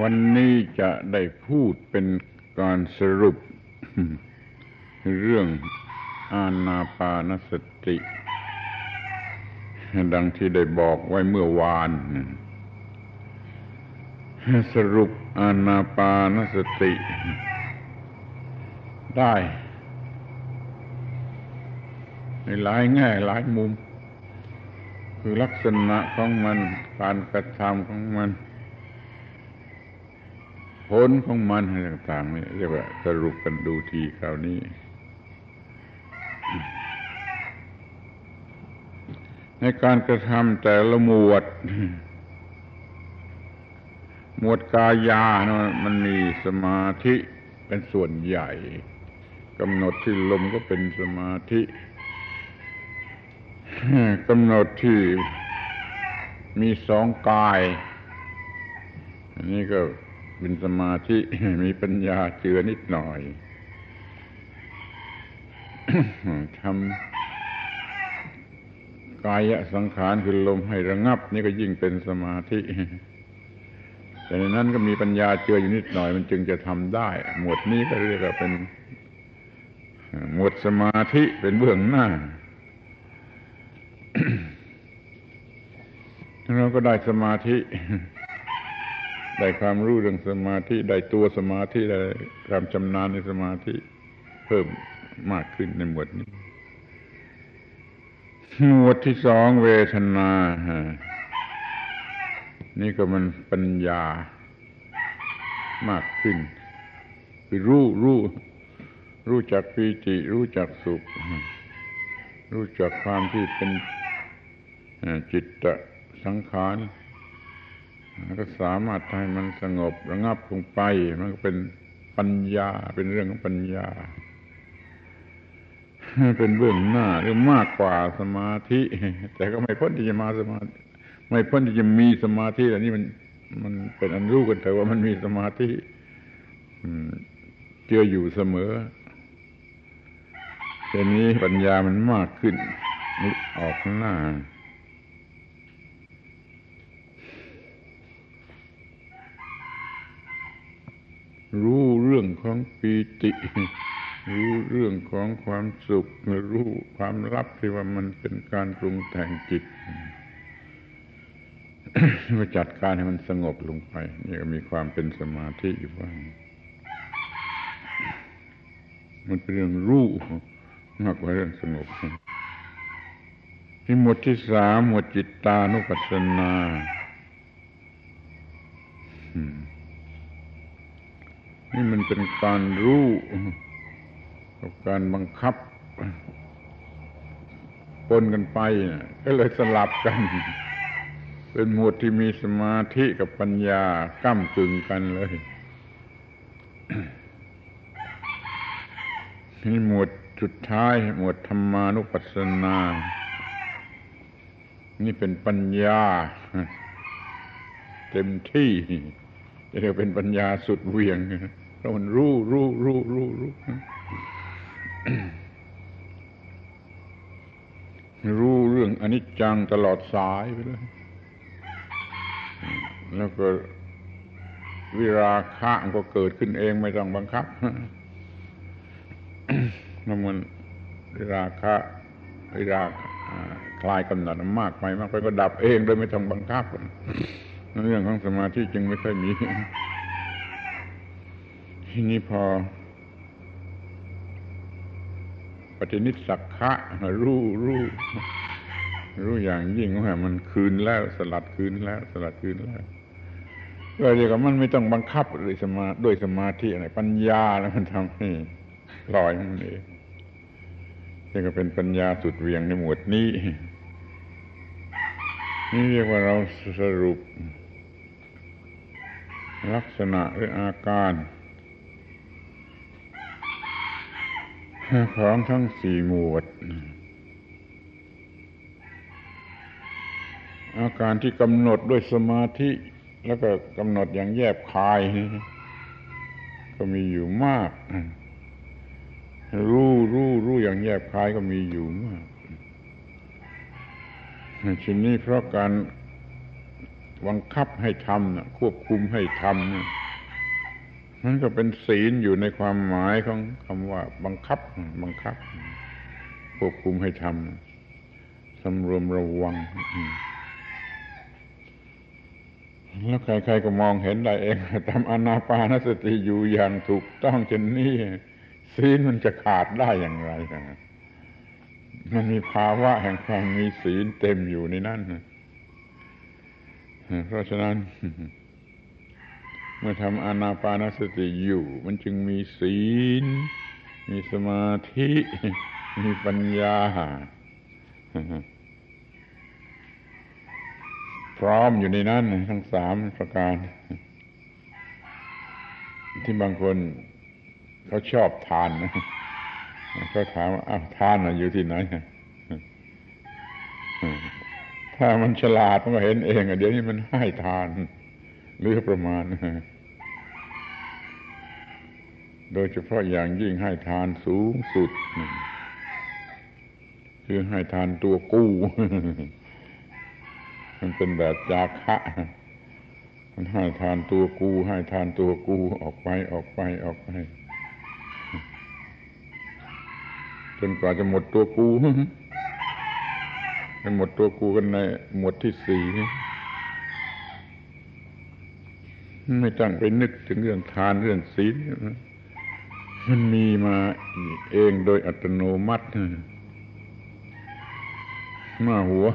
วันนี้จะได้พูดเป็นการสรุป เรื่องอานาปานสติ ดังที่ได้บอกไว้เมื่อวาน สรุปอานาปานสติ ได้ในหลายแง่หลายมุม คือลักษณะของมันการกระทำของมัน ผลของมันอะไรต่างๆนี่เรียกว่าสรุปกันดูทีคราวนี้ ในการกระทำแต่ละหมวด หมวดกายานะมันมีสมาธิเป็นส่วนใหญ่กำหนดที่ลมก็เป็นสมาธิกำหนดที่มีสองกาย อันนี้ก็ เป็นสมาธิมีปัญญาเจือนิดหน่อยทำกายสังขารคือลมให้ระงับ นี่ก็ยิ่งเป็นสมาธิ แต่ในนั้นก็มีปัญญาเจืออยู่นิดหน่อย มันจึงจะทำได้ หมวดนี้ก็เรียกว่าเป็นหมวดสมาธิเป็นเบื้องหน้าเราก็ได้สมาธิ ได้ความรู้เรื่องสมาธิได้ตัวสมาธิได้ความชำนาญในสมาธิเพิ่มมากขึ้นในหมวดนี้ หมวดที่สองเวทนา นี่ก็มันปัญญามากขึ้น คือรู้รู้รู้จักปีติรู้จักสุข รู้จักความที่เป็นจิตตสังขาร ก็สามารถทำให้มันสงบระงับลงไป มันก็เป็นปัญญาเป็นเรื่องของปัญญา เป็นเบื้องหน้าหรือมากกว่าสมาธิ แต่ก็ไม่พ้นที่จะมาสมาธิไม่พ้นที่จะมีสมาธิแต่นี่มันมันเป็นอันรู้กันแต่ว่ามันมีสมาธิเจืออยู่เสมอแต่นี้ปัญญามันมากขึ้นออกหน้า รู้เรื่องของปีติ รู้เรื่องของความสุข รู้ความลับที่ว่ามันเป็นการปรุงแต่งจิตมาจัดการให้มันสงบลงไป นี่ก็มีความเป็นสมาธิอยู่บ้างมันเป็นเรื่องรู้มากกว่าเรื่องสงบที่หมวดที่สามหมวดจิตตานุปัสสนา นี่มันเป็นการรู้กับการบังคับปนกันไปก็เลยสลับกัน เป็นหมวดที่มีสมาธิกับปัญญาก้ามกึ่งกันเลยนี่หมวดสุดท้าย หมวดธรรมานุปัสสนา นี่เป็นปัญญา เต็มที่ จะเรียกเป็นปัญญาสุดเวียงเพราะมันรู้รู้รู้รู้รู้รู้เรื่องอนิจจังตลอดสายไปเลย แล้วก็วิราคะก็เกิดขึ้นเองไม่ต้องบังคับมันมันวิราคะวิราคลายกำหนัดมากไปมากไปก็ดับเองโดยไม่ต้องบังคับ เรื่องของสมาธิจึงไม่ค่อยมีทีนี้พอ ปฏินิสักคะรู้รู้รู้อย่างยิ่งว่ามันคืนแล้ว สลัดคืนแล้ว สลัดคืนแล้วก็เรียกว่ามันไม่ต้องบังคับด้วยสมาด้วยสมาธิอะไรปัญญาแล้วมันทำให้ลอยมันเองนี่ก็เป็นปัญญาสุดเวียงในหมวดนี้ นี่เรียกว่าเราสรุป ลักษณะหรืออาการ ของทั้งสี่หมวด อาการที่กำหนดด้วยสมาธิ แล้วก็กำหนดอย่างแยบคาย ก็มีอยู่มาก รู้รู้รู้อย่างแยบคายก็มีอยู่มาก ชิ้นนี้เพราะการบังคับให้ทำควบคุมให้ทำนั่นก็เป็นศีลอยู่ในความหมายของคำว่า บังคับ บังคับ ควบคุมให้ทำสำรวมระวังแล้วใครๆก็มองเห็นได้เองทำอนาปานสติอยู่อย่างถูกต้องเช่นนี้ศีลมันจะขาดได้อย่างไรนะ มันมีภาวะแห่งความมีศีลเต็มอยู่ในนั้นเพราะฉะนั้น เมื่อทำอนาปานสติอยู่ มันจึงมีศีล มีสมาธิ มีปัญญา พร้อมอยู่ในนั้น ทั้งสามประการ ที่บางคนเขาชอบทานนะ เขาถามว่าอ้าวทานอยู่ที่ไหนถ้ามันฉลาดมันก็เห็นเองเดี๋ยวนี้มันให้ทาน หรือประมาณ โดยเฉพาะอย่างยิ่งให้ทานสูงสุด คือให้ทานตัวกู้ มันเป็นแบบจาคะมันให้ทานตัวกู ให้ทานตัวกูออกไปออกไปออกไป จนกว่าจะหมดตัวกูไปหมดตัวกูกันในหมวดที่สี่ไม่ตั้งไปนึกถึงเรื่องทานเรื่องศีลมันมีมาเองโดยอัตโนมัติมาหัว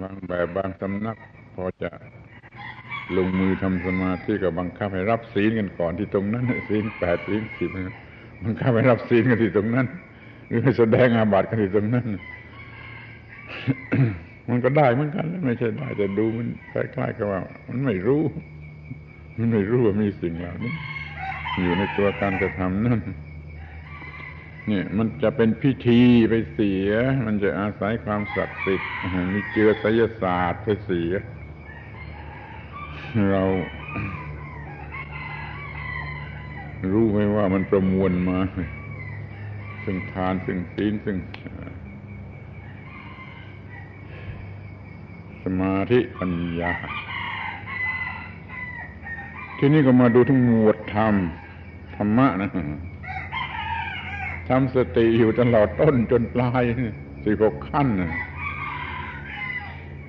บางแบบบางสำนัก พอจะลงมือทำสมาธิกับบังคับให้รับศีลกันก่อนที่ตรงนั้นศีลแปดศีลสิบ บังคับให้รับศีลกันที่ตรงนั้น หรือแสดงอาบัติกันที่ตรงนั้น มันก็ได้เหมือนกันไม่ใช่ได้แต่ดูมันคล้ายๆกับว่า มันไม่รู้ มันไม่รู้ว่ามีสิ่งเหล่านี้อยู่ในตัวการกระทำนั่นเนี่ยมันจะเป็นพิธีไปเสีย มันจะอาศัยความศักดิ์สิทธิ์มีเจือไสยศาสตร์ไปเสีย เรา รู้ไหมว่ามันประมวลมา ซึ่งทานซึ่งศีลซึ่งมาธิปัญญา ทีนี้ก็มาดูทั้งหมวดธรรม ธรรมะนะทำสติอยู่ตลอดต้นจนปลายสี่หกขั้น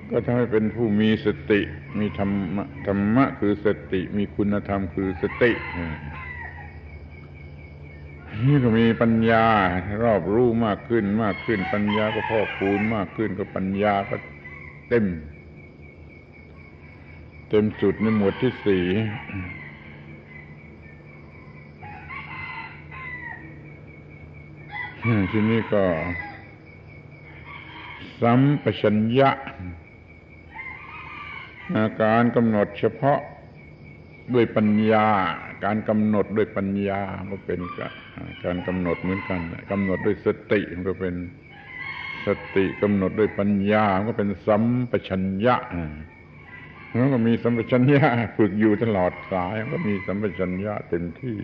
ก็ทำให้เป็นผู้มีสติ มีธรรมะธรรมะคือสติ มีคุณธรรมคือสติ นี่ก็มีปัญญารอบรู้มากขึ้นมากขึ้น ปัญญาก็พอกพูนมากขึ้นก็ปัญญาก็เต็ม เต็มจุดในหมวดที่สี่ที่นี้ก็สัมปชัญญะการกำหนดเฉพาะด้วยปัญญา การกำหนดด้วยปัญญาก็เป็นการ การกำหนดเหมือนกันกำหนดด้วยสติมันก็เป็นสติกำหนดด้วยปัญญาก็เป็นสัมปชัญญะแล้วก็มีสัมปชัญญะฝึกอยู่ตลอดสายก็มีสัมปชัญญะเต็มที่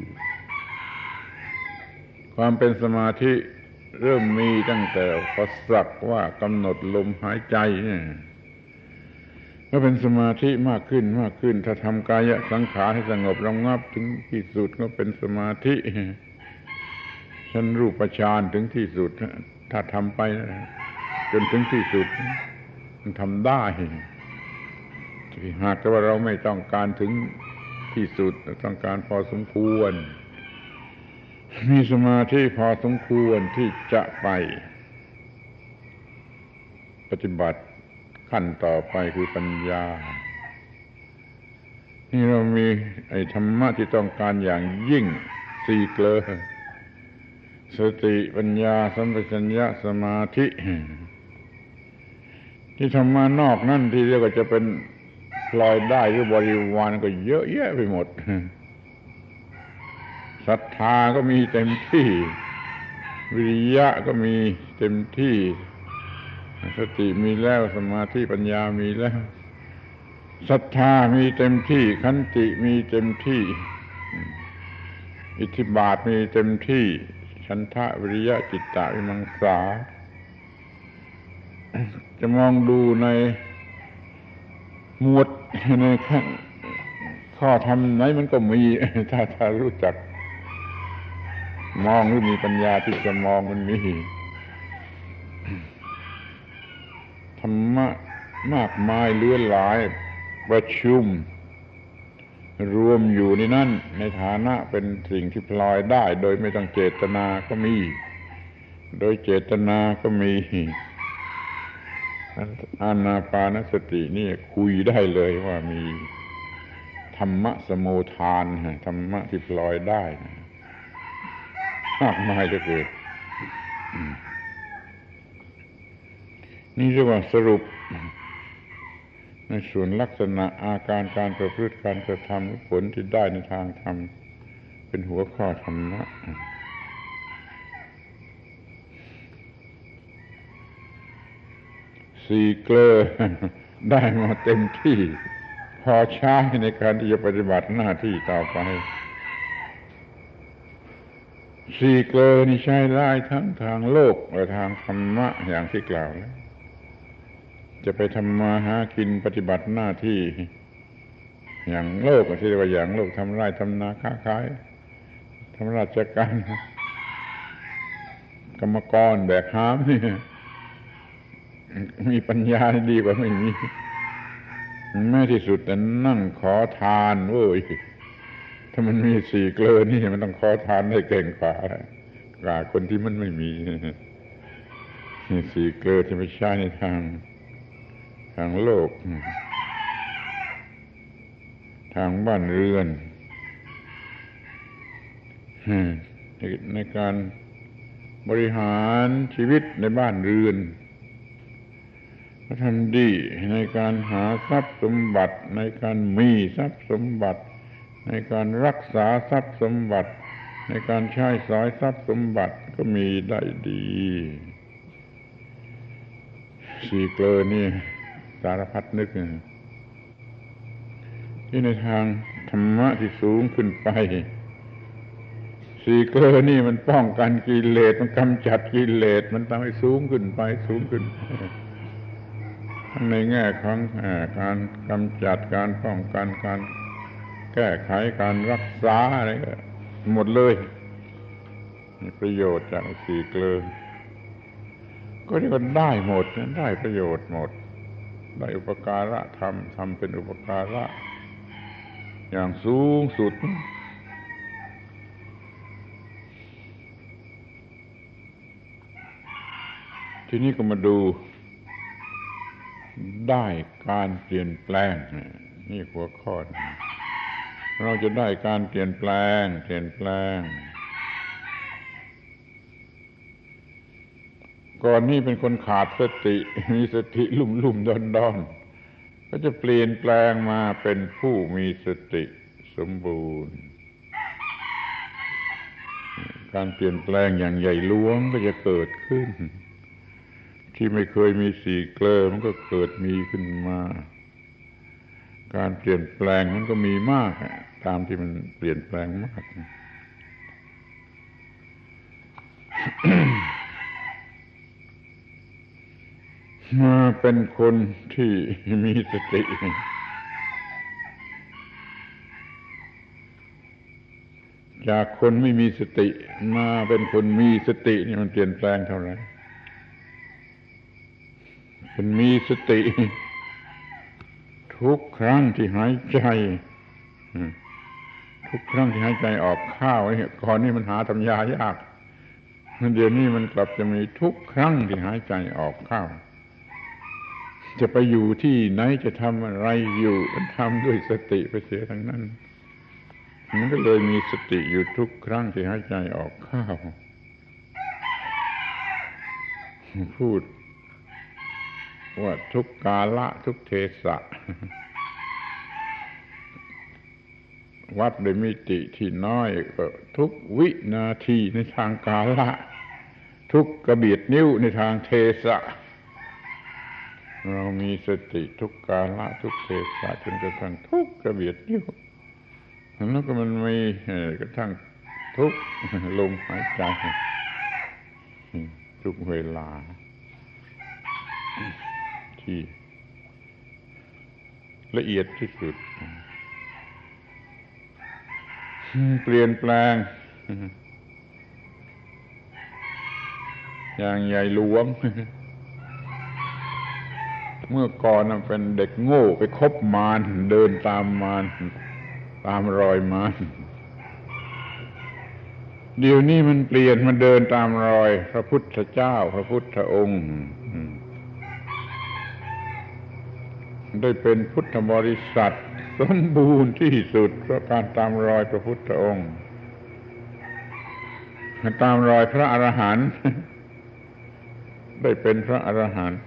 ความเป็นสมาธิเริ่มมีตั้งแต่พอสักว่ากำหนดลมหายใจเนี่ยก็เป็นสมาธิมากขึ้นมากขึ้น ถ้าทำกายสังขารให้สงบระงับถึงที่สุดก็เป็นสมาธิ ชั้นรูปฌานถึงที่สุด ถ้าทำไป จนถึงที่สุด มันทำได้หากแต่ว่าเราไม่ต้องการถึงที่สุดต้องการพอสมควร มีสมาธิพอสมควรที่จะไป ปฏิบัติขั้นต่อไปคือปัญญา นี่เรามีไอ้ธรรมะที่ต้องการอย่างยิ่งสี่เกลอ สติปัญญาสัมปชัญญะสมาธิ ที่ทำมานอกนั่นที่เรียกว่าจะเป็นพลอยได้หรือบริวารก็เยอะแยะไปหมดศรัทธาก็มีเต็มที่ วิริยะก็มีเต็มที่ สติมีแล้วสมาธิปัญญามีแล้วศรัทธามีเต็มที่ ขันติมีเต็มที่ อิทธิบาทมีเต็มที่ ฉันทะวิริยะจิตตะวิมังสา จะมองดูในหมวดในขั้นข้อทำไหนมันก็มีถ้าถ้ารู้จัก มองหรือมีปัญญาที่จะมองมันมีธรรมะมากมายเลื่อนหลายประชุม รวมอยู่ในนั้นในฐานะเป็นสิ่งที่พลอยได้ โดยไม่ต้องเจตนาก็มี โดยเจตนาก็มีอานาปานสตินี่คุยได้เลยว่ามีธรรมะสมุทานธรรมะที่ปลอยได้มากมายจะเกิดนี่เรียกว่าสรุป ในส่วนลักษณะอาการการประพฤติการกระทำผลที่ได้ในทางธรรม เป็นหัวข้อธรรมะสี่เกลอได้มาเต็มที่ พอใช้ในการที่จะปฏิบัติหน้าที่ต่อไปสี่เกลอนี่ใช้ได้ทั้งทางโลกและทางธรรมะอย่างที่กล่าวแล้ว จะไปทำมาหากินปฏิบัติหน้าที่ อย่างโลกที่เรียกว่าอย่างโลกทำไร่ทำนาค้าขายทำราชการ กรรมกรแบกหามนี่มีปัญญาดีกว่าไม่มีแม้ที่สุดแต่นั่งขอทานเว้ยถ้ามันมีสี่เกลือนี่มันต้องขอทานได้เก่งกว่ากว่าคนที่มันไม่มีสี่เกลือที่ไม่ใช่ในทาง ทางโลก ทางบ้านเรือน ในการบริหารชีวิตในบ้านเรือนทำดีในการหาทรัพย์สมบัติ ในการมีทรัพย์สมบัติ ในการรักษาทรัพย์สมบัติ ในการใช้สอยทรัพย์สมบัติก็มีได้ดี สี่เกลอนี่สารพัดนึกที่ในทางธรรมะที่สูงขึ้นไปสี่เกลอนี่มันป้องกันกิเลสมันกำจัดกิเลสมันทำให้สูงขึ้นไปสูงขึ้นในแง่ของการกำจัดการป้องกันการแก้ไขการรักษาอะไรหมดเลยมีประโยชน์จากสี่เกลือก็เรียกว่าได้หมดได้ประโยชน์หมด ได้อุปการะทำทำเป็นอุปการะ อย่างสูงสุด ทีนี้ก็มาดู ได้การเปลี่ยนแปลง นี่หัวข้อ เราจะได้การเปลี่ยนแปลง เปลี่ยนแปลง ก่อนนี้เป็นคนขาดสติ มีสติลุ่มลุ่มดอนดอนก็จะเปลี่ยนแปลงมาเป็นผู้มีสติสมบูรณ์ การเปลี่ยนแปลงอย่างใหญ่หลวงก็จะเกิดขึ้น ที่ไม่เคยมีสี่เกลอมันก็เกิดมีขึ้นมา การเปลี่ยนแปลงมันก็มีมาก ตามที่มันเปลี่ยนแปลงมาก มา เป็นคนที่มีสติจากคนไม่มีสติมาเป็นคนมีสตินี่มันเปลี่ยนแปลงเท่าไหร่เป็นมีสติ ทุกครั้งที่หายใจทุกครั้งที่หายใจออกข้าวก่อนนี้มันหาทำยายากเดี๋ยวนี้มันกลับจะมีทุกครั้งที่หายใจออกข้าว จะไปอยู่ที่ไหนจะทำอะไรอยู่ทำด้วยสติไปเสียทั้งนั้นมันก็เลยมีสติอยู่ทุกครั้งที่หายใจออกข้าว พูดว่าทุกกาละทุกเทศะ วัดโดยมิติที่น้อยก็ทุกวินาทีในทางกาละ ทุกกระเบียดนิ้วในทางเทศะ เรามีสติทุกกาละทุกเทศะจนกระทั่งทุกกระเบียดนิ้วแล้วก็มันมีกระทั่งทุกลมหายใจทุกเวลา ที่ละเอียดที่สุด เปลี่ยนแปลง อย่างใหญ่หลวง เมื่อก่อนเป็นเด็กโง่ไปคบมารเดินตามมารตามรอยมารเดี๋ยวนี้มันเปลี่ยนมาเดินตามรอย พระพุทธเจ้า พระพุทธองค์ได้เป็นพุทธบริษัท สมบูรณ์ที่สุดเพราะการตามรอยพระพุทธองค์ตามรอยพระอรหันต์ได้เป็นพระอรหันต์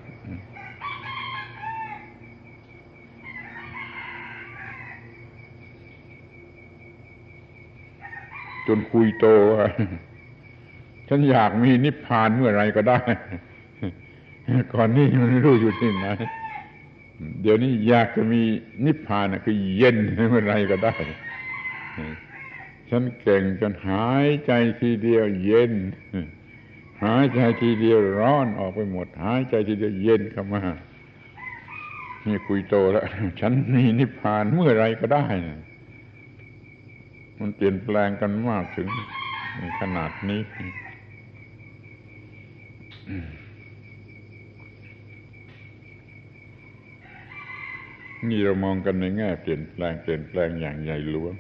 จนคุยโต ฉันอยากมีนิพพานเมื่อไรก็ได้ ก่อนนี้มันรู้อยู่ที่ไหนเดี๋ยวนี้อยากจะมีนิพพานคือเย็นเมื่อไรก็ได้ ฉันเก่งจนหายใจทีเดียวเย็น หายใจทีเดียวร้อนออกไปหมด หายใจทีเดียวเย็นเข้ามานี่คุยโตแล้ว ฉันมีนิพพานเมื่อไรก็ได้ มันเปลี่ยนแปลงกันมากถึงขนาดนี้ นี่เรามองกันในแง่เปลี่ยนแปลงเปลี่ยนแปลงอย่างใหญ่หลวง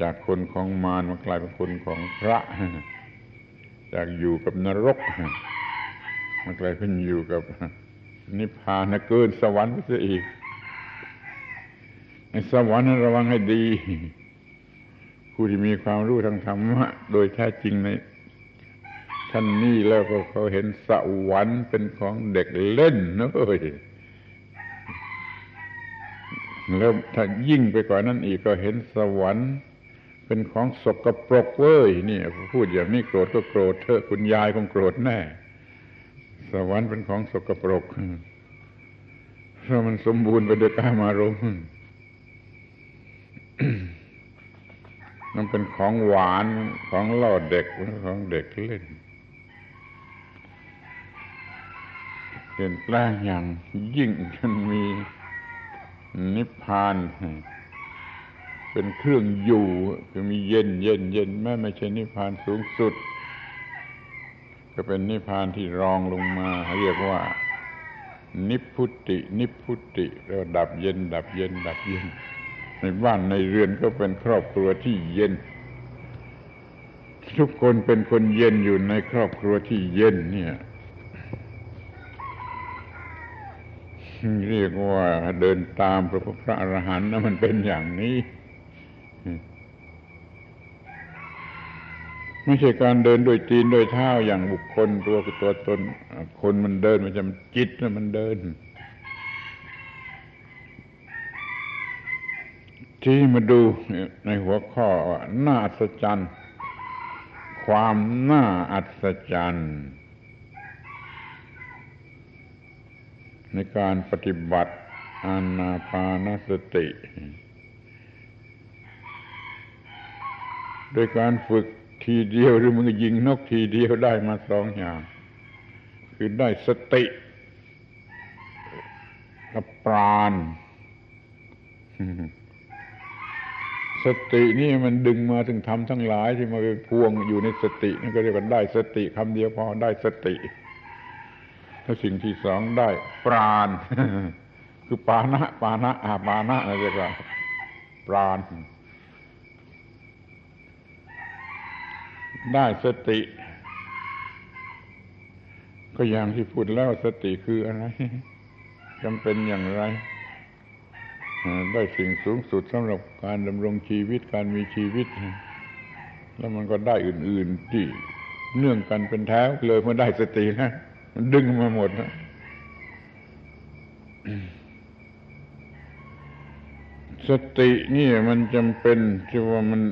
จากคนของมารมากลายเป็นคนของพระ จากอยู่กับนรกมากลายเป็นอยู่กับนิพพานเกินสวรรค์ไปซะอีกในสวรรค์นั้นระวังให้ดี ผู้ที่มีความรู้ทางธรรมะ โดยแท้จริงในท่านนี้แล้วก็เขาเห็นสวรรค์เป็นของเด็กเล่นนะเอ้ยแล้วถ้ายิ่งไปกว่านั้นอีกก็เห็นสวรรค์เป็นของสกปรกเว้ยนี่พูดอย่างนี้โกรธก็โกรธเถอะคุณยายคงโกรธแน่ สวรรค์เป็นของสกปรกเพราะมันสมบูรณ์ไปด้วยกามารมณ์ มันเป็นของหวานของล่อเด็กของเด็กเล่นเปลี่ยนแปลงอย่างยิ่งจนมีนิพพานเป็นเครื่องอยู่คือมีเย็นเย็นเย็นแม้ไม่ใช่นิพพานสูงสุด ก็เป็นนิพพานที่รองลงมา เรียกว่า นิพุติ นิพุติแล้วดับเย็น ดับเย็น ดับเย็น ในบ้านในเรือนก็เป็นครอบครัวที่เย็น ทุกคนเป็นคนเย็นอยู่ในครอบครัวที่เย็นเนี่ยเรียกว่าเดินตามพระพุทธอรหันต์นะมันเป็นอย่างนี้ ไม่ใช่การเดินโดยตีนโดยเท้าอย่างบุคคลตัวตัวตนคนมันเดินมันจะจิตนะมันเดิน ที่มาดูในหัวข้อว่าน่าอัศจรรย์ ความน่าอัศจรรย์ ในการปฏิบัติอานาปานสติโดยการฝึกทีเดียวหรือมึงยิงนกทีเดียวได้มาสองอย่าง คือได้สติกับปราณ สตินี่มันดึงมาถึงทำทั้งหลายที่มาไปพวงอยู่ในสตินี่ก็เรียกว่าได้สติคำเดียวพอได้สติถ้าสิ่งที่สองได้ปราณคือปานะปานะอาปานะอะไรเรียกว่าปราณได้สติ ก็อย่างที่พูดแล้วสติคืออะไรจำเป็นอย่างไร ได้สิ่งสูงสุดสำหรับการดำรงชีวิตการมีชีวิต แล้วมันก็ได้อื่น ๆ ที่เนื่องกันเป็นแท้เลยเมื่อได้สตินะมันดึงมาหมดนะสตินี่มันจำเป็นที่ว่ามัน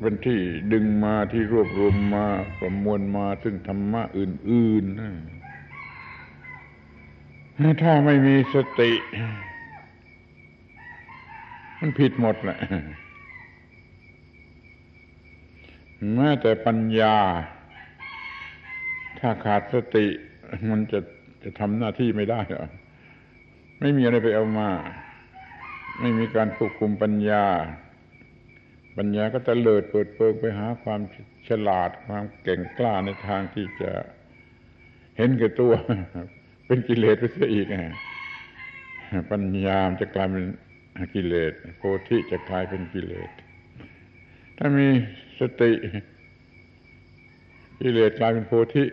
เป็นที่ดึงมาที่รวบรวมมาประมวลมาซึ่งธรรมะอื่นๆนะถ้าไม่มีสติ มันผิดหมดแหละแม้แต่ปัญญา ถ้าขาดสติ มันจะจะทำหน้าที่ไม่ได้หรอไม่มีอะไรไปเอามา ไม่มีการควบคุมปัญญา ปัญญาก็จะเลิดเปิดเปิงไปหาความฉลาดความเก่งกล้าในทางที่จะเห็นแก่ตัว เป็นกิเลสไปเสียอีกปัญญาจะกลายเป็น กิเลสโพธิจะกลายเป็นกิเลส ถ้ามีสติ กิเลสกลายเป็นโพธิ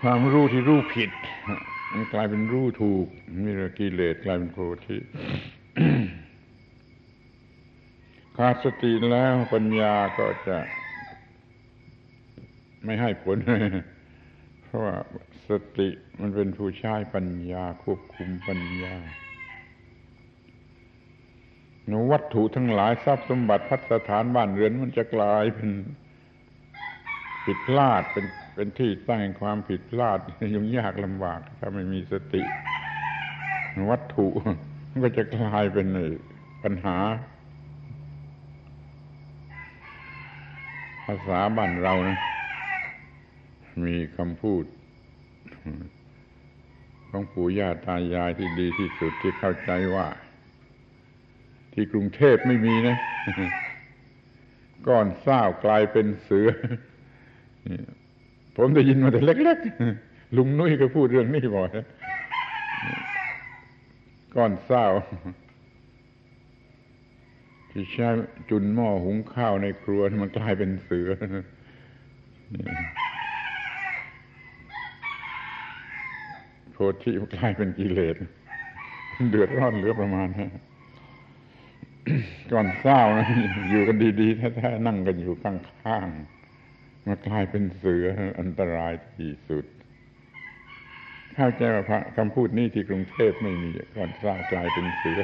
ความรู้ที่รู้ผิดมันกลายเป็นรู้ถูกนี่เรียกกิเลสกลายเป็นโพธิขาดสติแล้วปัญญาก็จะไม่ให้ผล เพราะว่าสติมันเป็นผู้ใช้ปัญญาควบคุมปัญญา วัตถุทั้งหลายทรัพย์สมบัติพัฒฐานบ้านเรือนมันจะกลายเป็นผิดพลาดเป็นเป็นที่ตั้งแห่งความผิดพลาดยุ่งยากลำบาก ถ้าไม่มีสติ วัตถุมันก็จะกลายเป็นปัญหา ภาษาบ้านเรานะมีคำพูดของปู่ย่าตายายที่ดีที่สุดที่เข้าใจว่า ที่กรุงเทพไม่มีนะ ก้อนเศร้ากลายเป็นเสือ ผมได้ยินมาแต่เล็กๆ ลุงนุ้ยก็พูดเรื่องนี้บ่อยก้อนเศร้าที่ใช้จุนหม้อหุงข้าวในครัวมันกลายเป็นเสือโพธิมันกลายเป็นกิเลส เดือดร้อนเหลือประมาณนะ ก่อนเศร้านะอยู่กันดีๆแท้ๆนั่งกันอยู่ข้างๆมากลายเป็นเสืออันตรายที่สุด เข้าใจว่าพระคำพูดนี้ที่กรุงเทพไม่มีก่อนสร้ากลายเป็นเสือ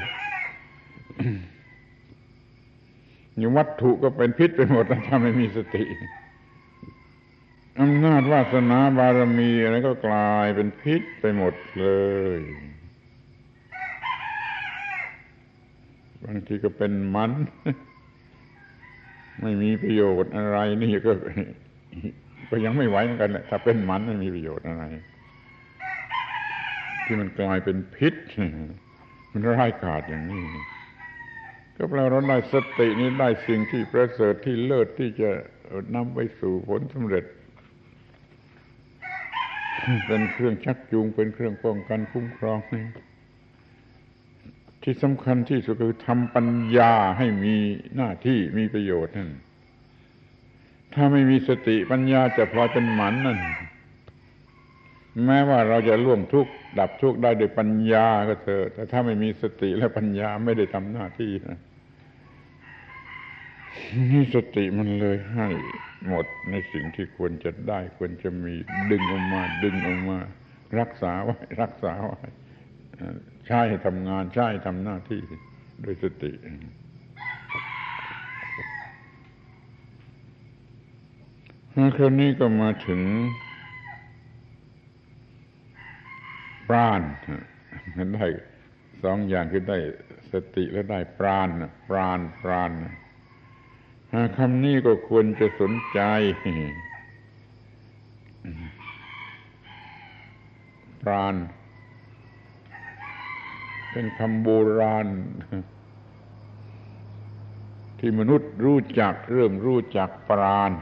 อยู่วัตถุก็เป็นพิษไปหมดถ้าไม่มีสติอำนาจวาสนาบารมีอะไรก็กลายเป็นพิษไปหมดเลย บางทีก็เป็นมัน ไม่มีประโยชน์อะไร นี่ก็ก็ยังไม่ไหวเหมือนกันแหละถ้าเป็นมันไม่มีประโยชน์อะไร ที่มันกลายเป็นพิษ มันร้ายกาจอย่างนี้ ก็แปลว่าเราได้สตินี้ได้สิ่งที่ประเสริฐที่เลิศที่จะนำไปสู่ผลสำเร็จ เป็นเครื่องชักจูงเป็นเครื่องป้องกันคุ้มครองนี่ ที่สำคัญที่สุดคือทำปัญญาให้มีหน้าที่มีประโยชน์นั่น ถ้าไม่มีสติปัญญาจะพลอยเป็นหมันนั่น แม้ว่าเราจะล่วงทุกข์ดับทุกข์ได้โดยปัญญาก็เถอะแต่ถ้าไม่มีสติและปัญญาไม่ได้ทำหน้าที่นะนี่สติมันเลยให้หมดในสิ่งที่ควรจะได้ควรจะมีดึงออกมา ดึงออกมา รักษาไว้ รักษาไว้ ใช้ทำงานใช้ทำหน้าที่โดยสติ คราวนี้ก็มาถึงปราณมันได้สองอย่างคือได้สติและได้ปราณปราณปราณคำนี้ก็ควรจะสนใจปราณ เป็นคำโบราณ ที่มนุษย์รู้จักเริ่มรู้จักปราณ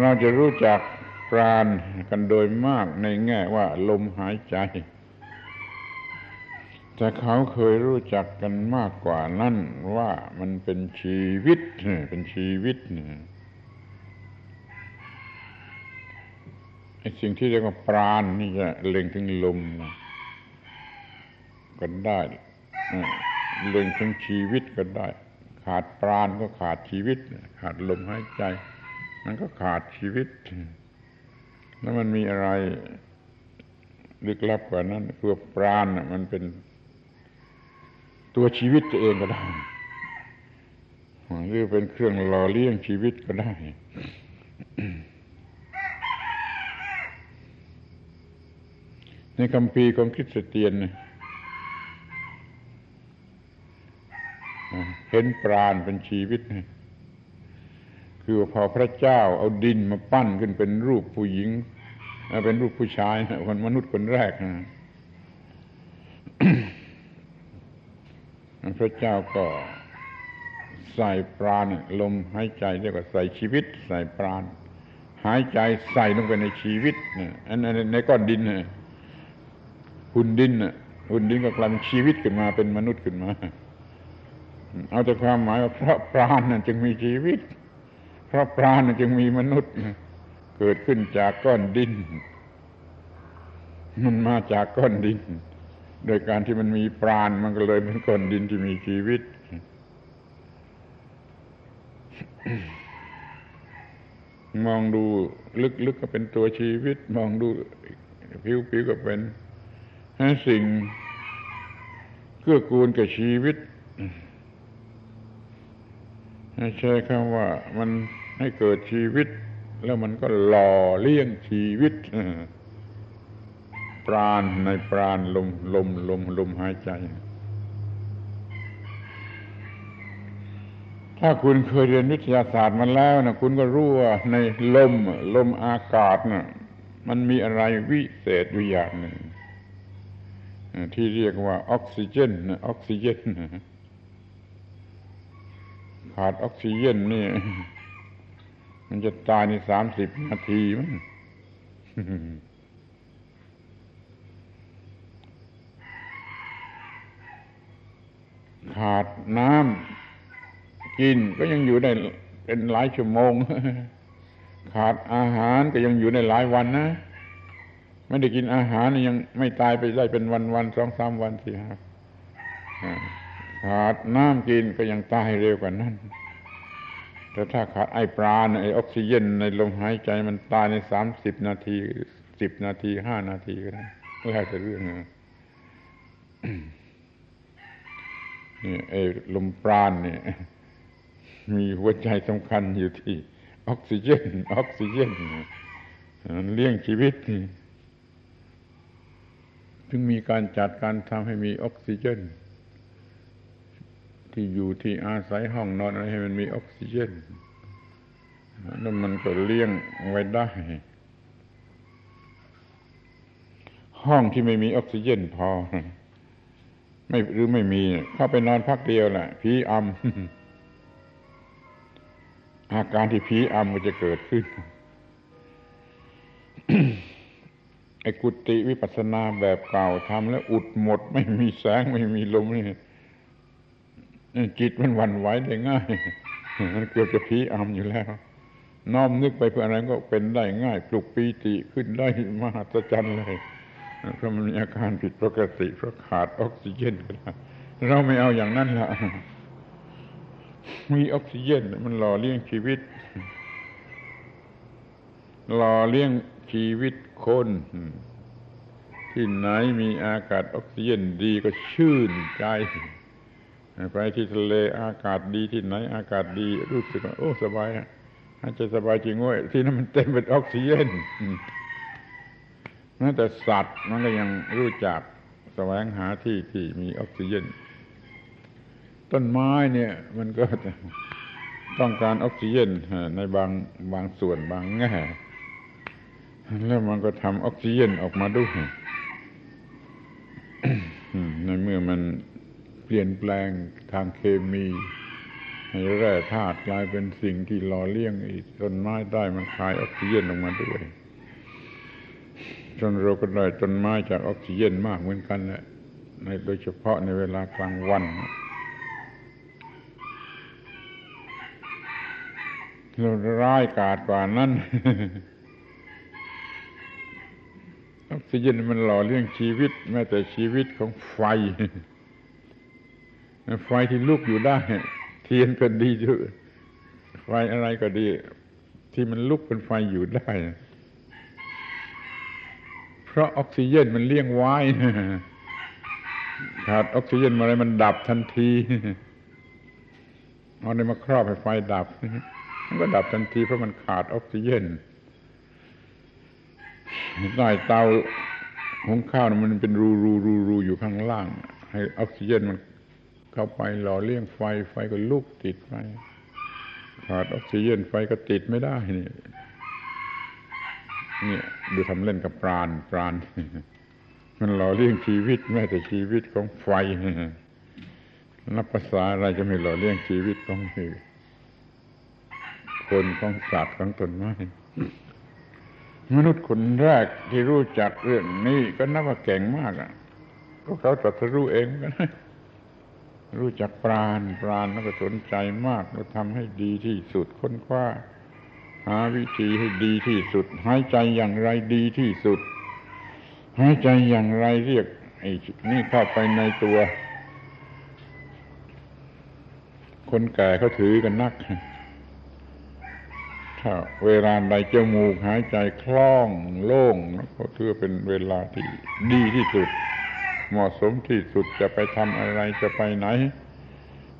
เราจะรู้จักปราณกันโดยมากในแง่ว่าลมหายใจแต่เขาเคยรู้จักกันมากกว่านั่นว่ามันเป็นชีวิตเป็นชีวิตไอ้สิ่งที่เรียกว่าปราณนี่จะเล็งถึงลม ก็ได้เล็งถึงชีวิตก็ได้ ขาดปราณก็ขาดชีวิต ขาดลมหายใจ มันก็ขาดชีวิต แล้วมันมีอะไรลึกลับกว่านั้นคือปราณมันเป็น ตัวชีวิตตัวเองก็ได้หรือเป็นเครื่องหล่อเลี้ยงชีวิตก็ได้ ในคำพีของคริสเตียนเเห็นปราณเป็นชีวิตคือพอพระเจ้าเอาดินมาปั้นขึ้นเป็นรูปผู้หญิงเป็นรูปผู้ชายคนมนุษย์คนแรกนะพระเจ้าก็ใส่ปราณลมหายใจเรียกว่าใส่ชีวิต ใส่ปราณหายใจใส่ลงไปในชีวิตอันนั้นในก้อนดินหุ่นดินหุ่นดินก็กลายเป็นชีวิตขึ้นมาเป็นมนุษย์ขึ้นมา เอาแต่ความหมายว่าเพราะปราณนั้นจึงมีชีวิต เพราะปราณนั้นจึงมีมนุษย์ เกิดขึ้นจากก้อนดิน มันมาจากก้อนดิน โดยการที่มันมีปราณมันก็เลยเป็นก้อนดินที่มีชีวิตมองดูลึกๆก็เป็นตัวชีวิต มองดูผิวๆก็เป็นสิ่งเกื้อกูลกับชีวิต ใช้คำว่ามันให้เกิดชีวิต แล้วมันก็หล่อเลี้ยงชีวิตปราณในปราณลมลมลมลมหายใจ ถ้าคุณเคยเรียนวิทยาศาสตร์มาแล้วนะคุณก็รู้ว่าในลมลมอากาศนะ่ะมันมีอะไรวิเศษอยู่อย่างหนึ่งที่เรียกว่าออกซิเจนออกซิเจน ขาดออกซิเจนนี่ มันจะตายในสามสิบนาทีมั้งขาดน้ำกินก็ยังอยู่ได้เป็นหลายชั่วโมง ขาดอาหารก็ยังอยู่ในหลายวันนะ ไม่ได้กินอาหารยังไม่ตายไปได้เป็นวันวันสองสามวันสี่ห้า ขาดน้ำกินก็ยังตายเร็วกว่านั้นแต่ถ้าขาดไอปราณไอออกซิเจนในลมหายใจมันตายในสามสิบนาทีสิบนาทีห้านาทีก็ได้แล้วแต่เรื่องนี่ไอลมปราณเนี่ยมีหัวใจสำคัญอยู่ที่ออกซิเจนออกซิเจนเลี้ยงชีวิตถึงมีการจัดการทำให้มีออกซิเจน ที่อยู่ที่อาศัยห้องนอนอะไรให้มันมีออกซิเจนแล้วมันก็เลี้ยงไว้ได้ ห้องที่ไม่มีออกซิเจนพอ ไม่หรือไม่มี เข้าไปนอนพักเดียวแหละผีอำอาการที่ผีอำก็จะเกิดขึ้นไอ้กุฏิวิปัสสนาแบบเก่าทำแล้วอุดหมด ไม่มีแสงไม่มีลมนี่ จิตมันวันไหวได้ง่าย มันเกือบจะผีอำอยู่แล้ว น้อมนึกไปเพื่ออะไรก็เป็นได้ง่ายปลุกปีติขึ้นได้มหัศจรรย์เลยเพราะมันมีอาการผิดปกติเพราะขาดออกซิเจนกันเราไม่เอาอย่างนั้นละมีออกซิเจนมันหล่อเลี้ยงชีวิต หล่อเลี้ยงชีวิตคน ที่ไหนมีอากาศออกซิเจนดีก็ชื่นใจ ไปที่ทะเลอากาศดีที่ไหน อากาศดีรู้สึกว่าโอ้สบายอาจจะสบายจริงเว้ยที่นั้นมันเต็มไปด้วยออกซิเจนแม้แต่สัตว์มันก็ยังรู้จักแสวงหาที่ที่มีออกซิเจนต้นไม้เนี่ย มันก็ต้องการออกซิเจนในบางบางส่วนบางแง่แล้วมันก็ทำออกซิเจนออกมาด้วยในเมื่อมัน เปลี่ยนแปลงทางเคมีให้แร่ธาตุกลายเป็นสิ่งที่หล่อเลี้ยงอีกต้นไม้ได้มันคายออกซิเจนออกมาด้วยจนเราก็ได้ต้นไม้จากออกซิเจนมากเหมือนกันแหละในโดยเฉพาะในเวลากลางวันเราร้ายกาจกว่านั้นออกซิเจนมันหล่อเลี้ยงชีวิต แม้แต่ชีวิตของไฟ ไฟที่ลุกอยู่ได้ เทียนก็ดีด้วยไฟอะไรก็ดี ที่มันลุกเป็นไฟอยู่ได้ เพราะออกซิเจนมันเลี้ยงไว้ขาดออกซิเจนอะไรมันดับทันทีเอาในมาครอบให้ไฟดับมันก็ดับทันทีเพราะมันขาดออกซิเจนใต้เตาหุงข้าวมันเป็นรูรูรูรูอยู่ข้างล่าง ให้ออกซิเจนมัน เข้าไปหล่อเลี้ยงไฟไฟก็ลุกติดไฟขาดออกซิเจนไฟก็ติดไม่ได้นี่นี่ดูทำเล่นกับปราณปราณมันหล่อเลี้ยงชีวิตแม้แต่ชีวิตของไฟนับภาษาอะไรจะไม่หล่อเลี้ยงชีวิตของคนของสัตว์ของต้นไม้มนุษย์คนแรกที่รู้จักเรื่องนี้ก็นับว่าเก่งมากอะก็เขาตรัสรู้เองกัน รู้จักปราณปราณแล้วก็สนใจมากแล้วทำให้ดีที่สุดค้นคว้า หาวิธีให้ดีที่สุด หายใจอย่างไรดีที่สุด หายใจอย่างไรเรียกไอ้นี่เข้าไปในตัว คนแก่เขาถือกันนัก ถ้าเวลาใดจมูกหายใจคล่องโล่งก็ถือเป็นเวลาที่ดีที่สุด เหมาะสมที่สุดจะไปทำอะไรจะไปไหน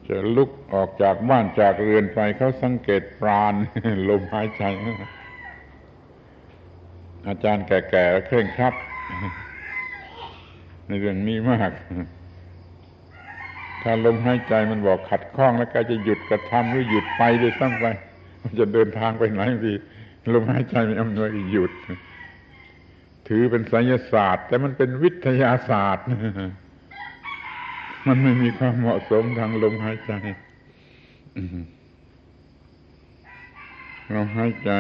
จะลุกออกจากบ้านจากเรือนไปเขาสังเกตปราณลมหายใจ อาจารย์แก่ๆเคร่งครัดในเรื่องนี้มาก ถ้าลมหายใจมันบอกขัดข้องแล้วก็จะหยุดกระทำหรือหยุดไปด้วยซ้ำไป มันจะเดินทางไปไหนดีลมหายใจไม่อำนวยหยุด ถือเป็นไสยศาสตร์ แต่มันเป็นวิทยาศาสตร์ มันไม่มีความเหมาะสมทางลมหายใจเราหายใจ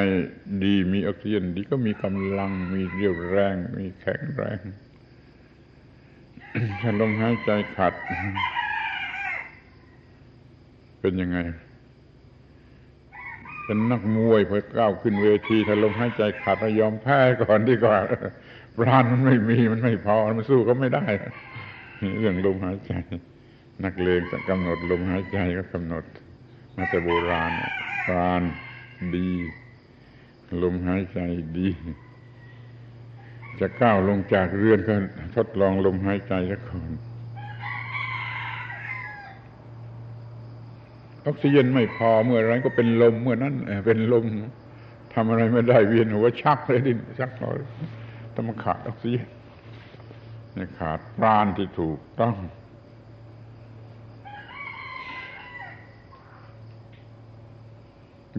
ดีมีออกซิเจนดีก็มีกำลังมีเรี่ยวแรง มีแข็งแรงถ้าลมหายใจขัดเป็นยังไง เป็นนักมวยพอก้าวขึ้นเวทีถ้าลมหายใจขาดยอมแพ้ก่อนดีกว่าปราณมันไม่มีมันไม่พอมันสู้ก็ไม่ได้เรื่องลมหายใจ นักเลงกำหนดลมหายใจก็กำหนดมาแต่โบราณปราณดี ลมหายใจดี จะก้าวลงจากเรือนก็ทดลองลมหายใจสักคน ออกซิเจนไม่พอเมื่อไรก็เป็นลมเมื่อนั้นเป็นลมทำอะไรไม่ได้เวียนหัวชักเลยดิชักพอต้องมาขาดออกซิเจนขาดปราณที่ถูกต้อง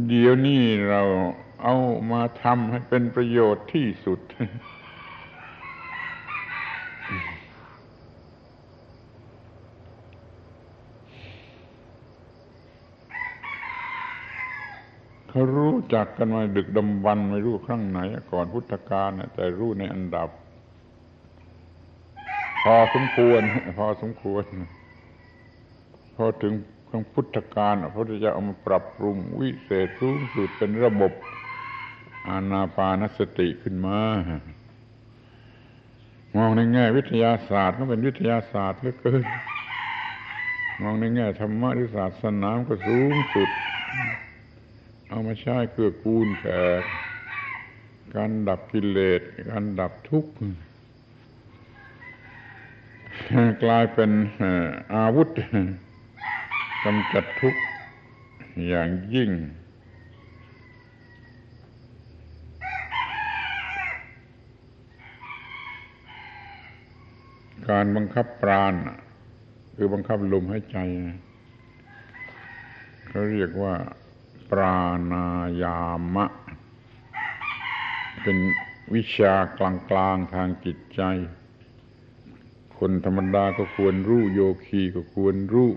เดี๋ยวนี้เราเอามาทำให้เป็นประโยชน์ที่สุด เขารู้จักกันมาดึกดำบรรไม่รู้ครั้งไหน ก่อนพุทธกาลแต่รู้ในอันดับ พอสมควร พอสมควร พอถึงครั้งพุทธกาลพระพุทธเจ้าเอามาปรับปรุงวิเศษสูงสุดเป็นระบบอานาปานสติขึ้นมามองในแง่วิทยาศาสตร์ก็เป็นวิทยาศาสตร์เหลือเกินมองในแง่ธรรมะหรือศาสนาก็สูงสุด เอามาใช้เพื่อกูลแขกการดับกิเลสการดับทุกข์กลายเป็นอาวุธกำจัดทุกข์อย่างยิ่ง การบังคับปราณคือบังคับลมหายใจเขาเรียกว่า ปรานายามะ เป็นวิชากลางๆทางจิตใจ คนธรรมดาก็ควรรู้โยคีก็ควรรู้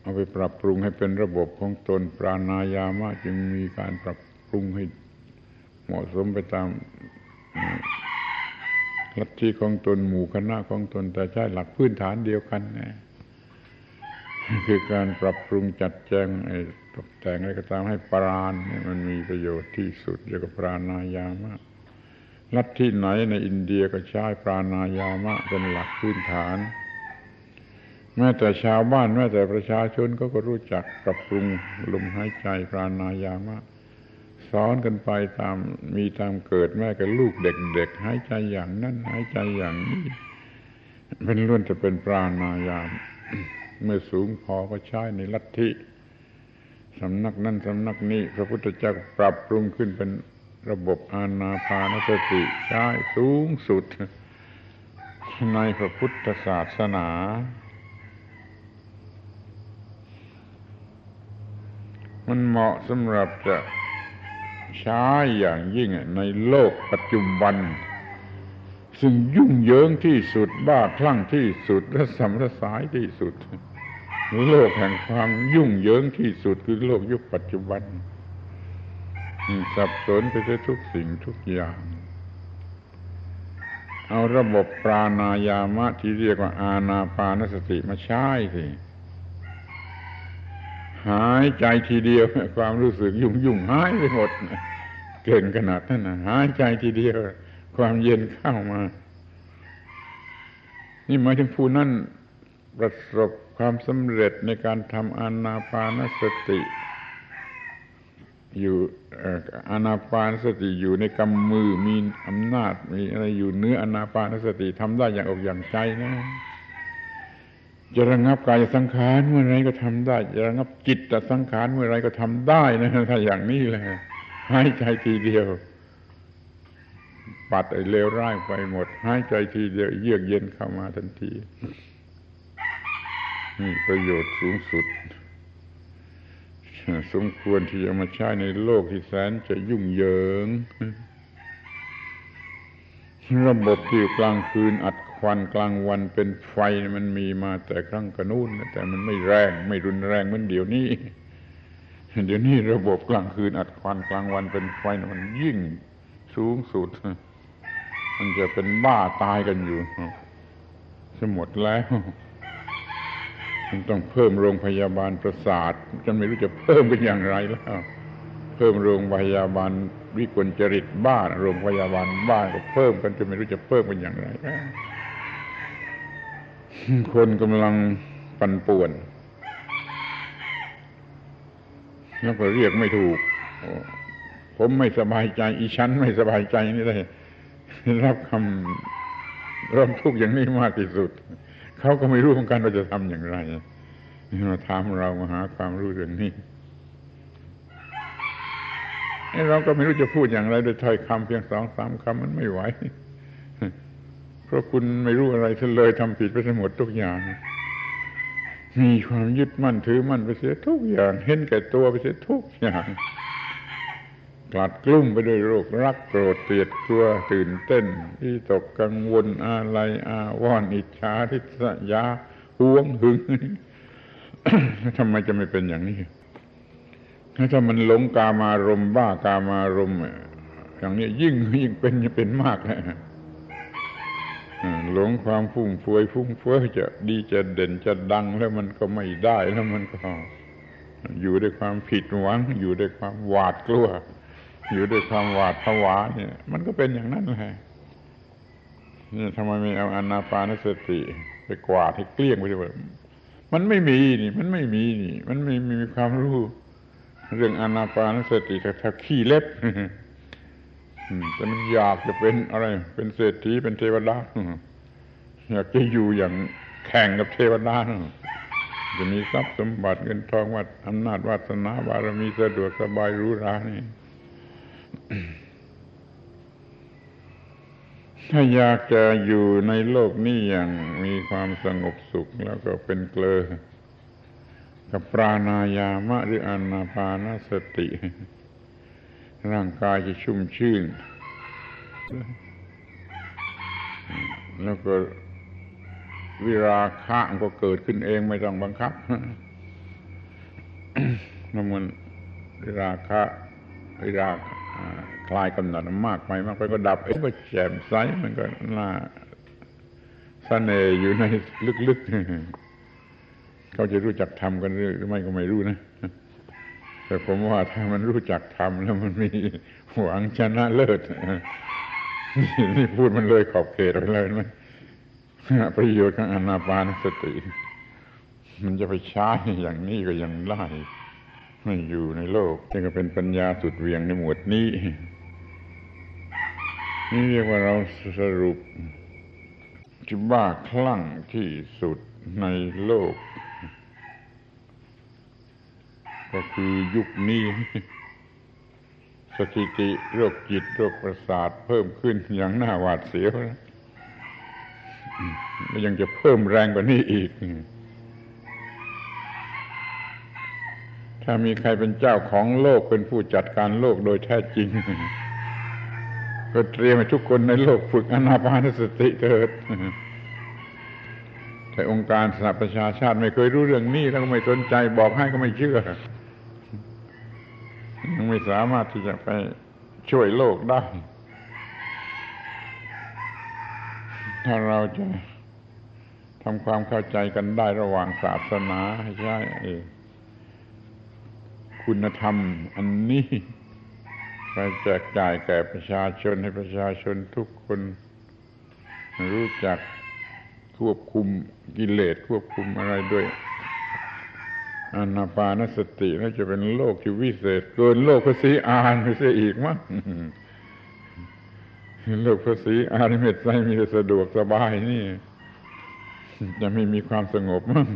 เอาไปปรับปรุงให้เป็นระบบของตนปรานายามะ จึงมีการปรับปรุงให้เหมาะสมไปตามลัทธิของตนหมู่คณะของตนแต่ใช้หลักพื้นฐานเดียวกันนะคือการปรับปรุงจัดแจง ตกแต่งอะไรก็ตามให้ปราณมันมีประโยชน์ที่สุดเรียกว่าปรานายามะลัทธิไหนในอินเดียก็ใช้ปรานายามะเป็นหลักพื้นฐาน แม้แต่ชาวบ้านแม้แต่ประชาชนก็ก็รู้จักปรับปรุงลมหายใจปรานายามะสอนกันไปตามมีตามเกิดแม้กับลูกเด็กๆหายใจอย่างนั้นหายใจอย่างนี้ เป็นล้วนจะเป็นปรานายาม เมื่อสูงพอก็ใช้ในลัทธิ สำนักนั้นสำนักนี้ พระพุทธเจ้าปรับปรุงขึ้นเป็นระบบอาณาพานสติใช้สูงสุด ในพระพุทธศาสนา มันเหมาะสำหรับจะใช้อย่างยิ่งในโลกปัจจุบัน ซึ่งยุ่งเหยิงที่สุดบ้าคลั่งที่สุดและสัมรสายที่สุด โลกแห่งความยุ่งเหยิงที่สุดคือโลกยุคปัจจุบันสับสนไปทุกสิ่งทุกอย่าง เอาระบบปราณายามะที่เรียกว่าอาณาปานสติมาใช้สิหายใจทีเดียวความรู้สึกยุ่งยุ่งหายไปหมดเก่งขนาดนั้นนะหายใจทีเดียว ความเย็นเข้ามา นี่หมายถึงผู้นั้นประสบ ความสำเร็จในการทำอานาปานสติ อยู่อานาปานสติอยู่ในกำมือมีอำนาจมีอะไรอยู่เนื้ออานาปานสติทำได้อย่างอกอย่างใจนะจะระงับกายสังขารเมื่อไรก็ทำได้ จะระงับจิตสังขารเมื่อไรก็ทำได้นะถ้าอย่างนี้แหละหายใจทีเดียว ปัดไอ้เลวร้ายไปหมดหายใจทีเดียว เยือกเย็นเข้ามาทันที นี่ประโยชน์สูงสุด สมควรที่จะมาใช้ในโลกที่แสนจะยุ่งเหยิง ระบบที่กลางคืนอัดควันกลางวันเป็นไฟมันมีมาแต่ครั้งกระนู้นแต่มันไม่แรง ไม่รุนแรงเหมือนเดี๋ยวนี้ เดี๋ยวนี้ระบบกลางคืนอัดควันกลางวันเป็นไฟมันยิ่งสูงสุด มันจะเป็นบ้าตายกันอยู่สมดแล้ว ต้องเพิ่มโรงพยาบาลประสาทจนไม่รู้จะเพิ่มเป็นอย่างไรแล้ว เพิ่มโรงพยาบาลวิกลจริตบ้าน โรงพยาบาลบ้านก็เพิ่มกันจนไม่รู้จะเพิ่มเป็นอย่างไรคนกำลังปั่นป่วน แล้วก็เรียกไม่ถูก ผมไม่สบายใจ อีชั้นไม่สบายใจนี่ได้รับคำร้องทุกอย่างนี้มากที่สุด เขาก็ไม่รู้เหมือนกันว่าจะทำอย่างไรมาถามเรามาหาความรู้เรื่องนี้เราก็ไม่รู้จะพูดอย่างไรโดยถ้อยคำเพียงสองสามคำมันไม่ไหวเพราะคุณไม่รู้อะไรเลยทำผิดไปทั้งหมดทุกอย่างมีความยึดมั่นถือมั่นไปเสียทุกอย่าง เห็นแก่ตัวไปเสียทุกอย่าง กลัดกลุ้มไปด้วยโรครักโกรธเกลียดกลัวตื่นเต้นที่ตกกังวลอะไรอาวรอิจฉาทิษยาห่วงหึงทำไมจะไม่เป็นอย่างนี้ถ้ามันหลงกามารมบ้ากามารมอย่างนี้ยิ่งยิ่งเป็นจะเป็นมากเลยหลงความฟุ้งฟวยฟุ้งเฟ้อจะดีจะเด่นจะดังแล้วมันก็ไม่ได้แล้วมันก็ อยู่ด้วยความผิดหวัง อยู่ด้วยความหวาดกลัว อยู่ด้วยความหวาดผวาเนี่ย มันก็เป็นอย่างนั้นแหละนี่ทำไมไม่เอาอนาปานสติ ไปกวาดให้เกลี้ยงไปเลยมันไม่มีนี่ มันไม่มีนี่ มันไม่มีความรู้เรื่องอนาปานสติถ้าขี้เล็บแต่มันอยากจะเป็นอะไร เป็นเศรษฐีเป็นเทวดาอยากจะอยู่อย่างแข่งกับเทวดาจะมีทรัพย์สมบัติเงินทองวัดอำนาจวาสนาบารมีสะดวกสบายรู้รานี่ ถ้าอยากจะอยู่ในโลกนี้อย่างมีความสงบสุขแล้วก็เป็นเกลอกับปราณายามะหรืออนาปานสติ ร่างกายจะชุ่มชื่น แล้วก็วิราคะก็เกิดขึ้นเองไม่ต้องบังคับนั่นมันวิราคะวิราค คลายกำหนัดมากไปมากไปก็ดับเอ้ก็แจ่มใสมันก็น่าสเน่ห์อยู่ในลึกๆเขาจะรู้จักทำกันหรือไม่ก็ไม่รู้นะ แต่ผมว่าถ้ามันรู้จักทำแล้วมันมีหวังชนะเลิศนี่พูดมันเลยขอบเขตไปเลยไหมประโยชน์ของอนาปานสติ มันจะไปใช้อย่างนี้ก็ยังได้ ไม่อยู่ในโลกนี่ก็เป็นปัญญาสุดเวียงในหมวดนี้ นี่เรียกว่าเราสรุปที่บ้าคลั่งที่สุดในโลก ก็คือยุคนี้ สถิติโรคจิตโรคประสาทเพิ่มขึ้นอย่างน่าหวาดเสียวแล้วยังจะเพิ่มแรงกว่านี้อีก ถ้ามีใครเป็นเจ้าของโลกเป็นผู้จัดการโลกโดยแท้จริง ก็เตรียมให้ทุกคนในโลกฝึกอนาปานสติเถิดแต่องค์การสหประชาชาติไม่เคยรู้เรื่องนี้แล้วก็ไม่สนใจบอกให้ก็ไม่เชื่อยังไม่สามารถที่จะไปช่วยโลกได้ ถ้าเราจะทำความเข้าใจกันได้ระหว่างศาสนาให้ใช่ คุณธรรม อันนี้ไปแจกจ่ายแก่ประชาชนให้ประชาชนทุกคน รู้จักควบคุมกิเลสควบคุมอะไรด้วยอนาปานสติน่าจะเป็นโลกที่วิเศษ เกินโลกภาษีอานไปเสียอีกมั้งโลกภาษีอานเม็ดไซมีสะดวกสบายนี่ จะไม่มีความสงบมั้ง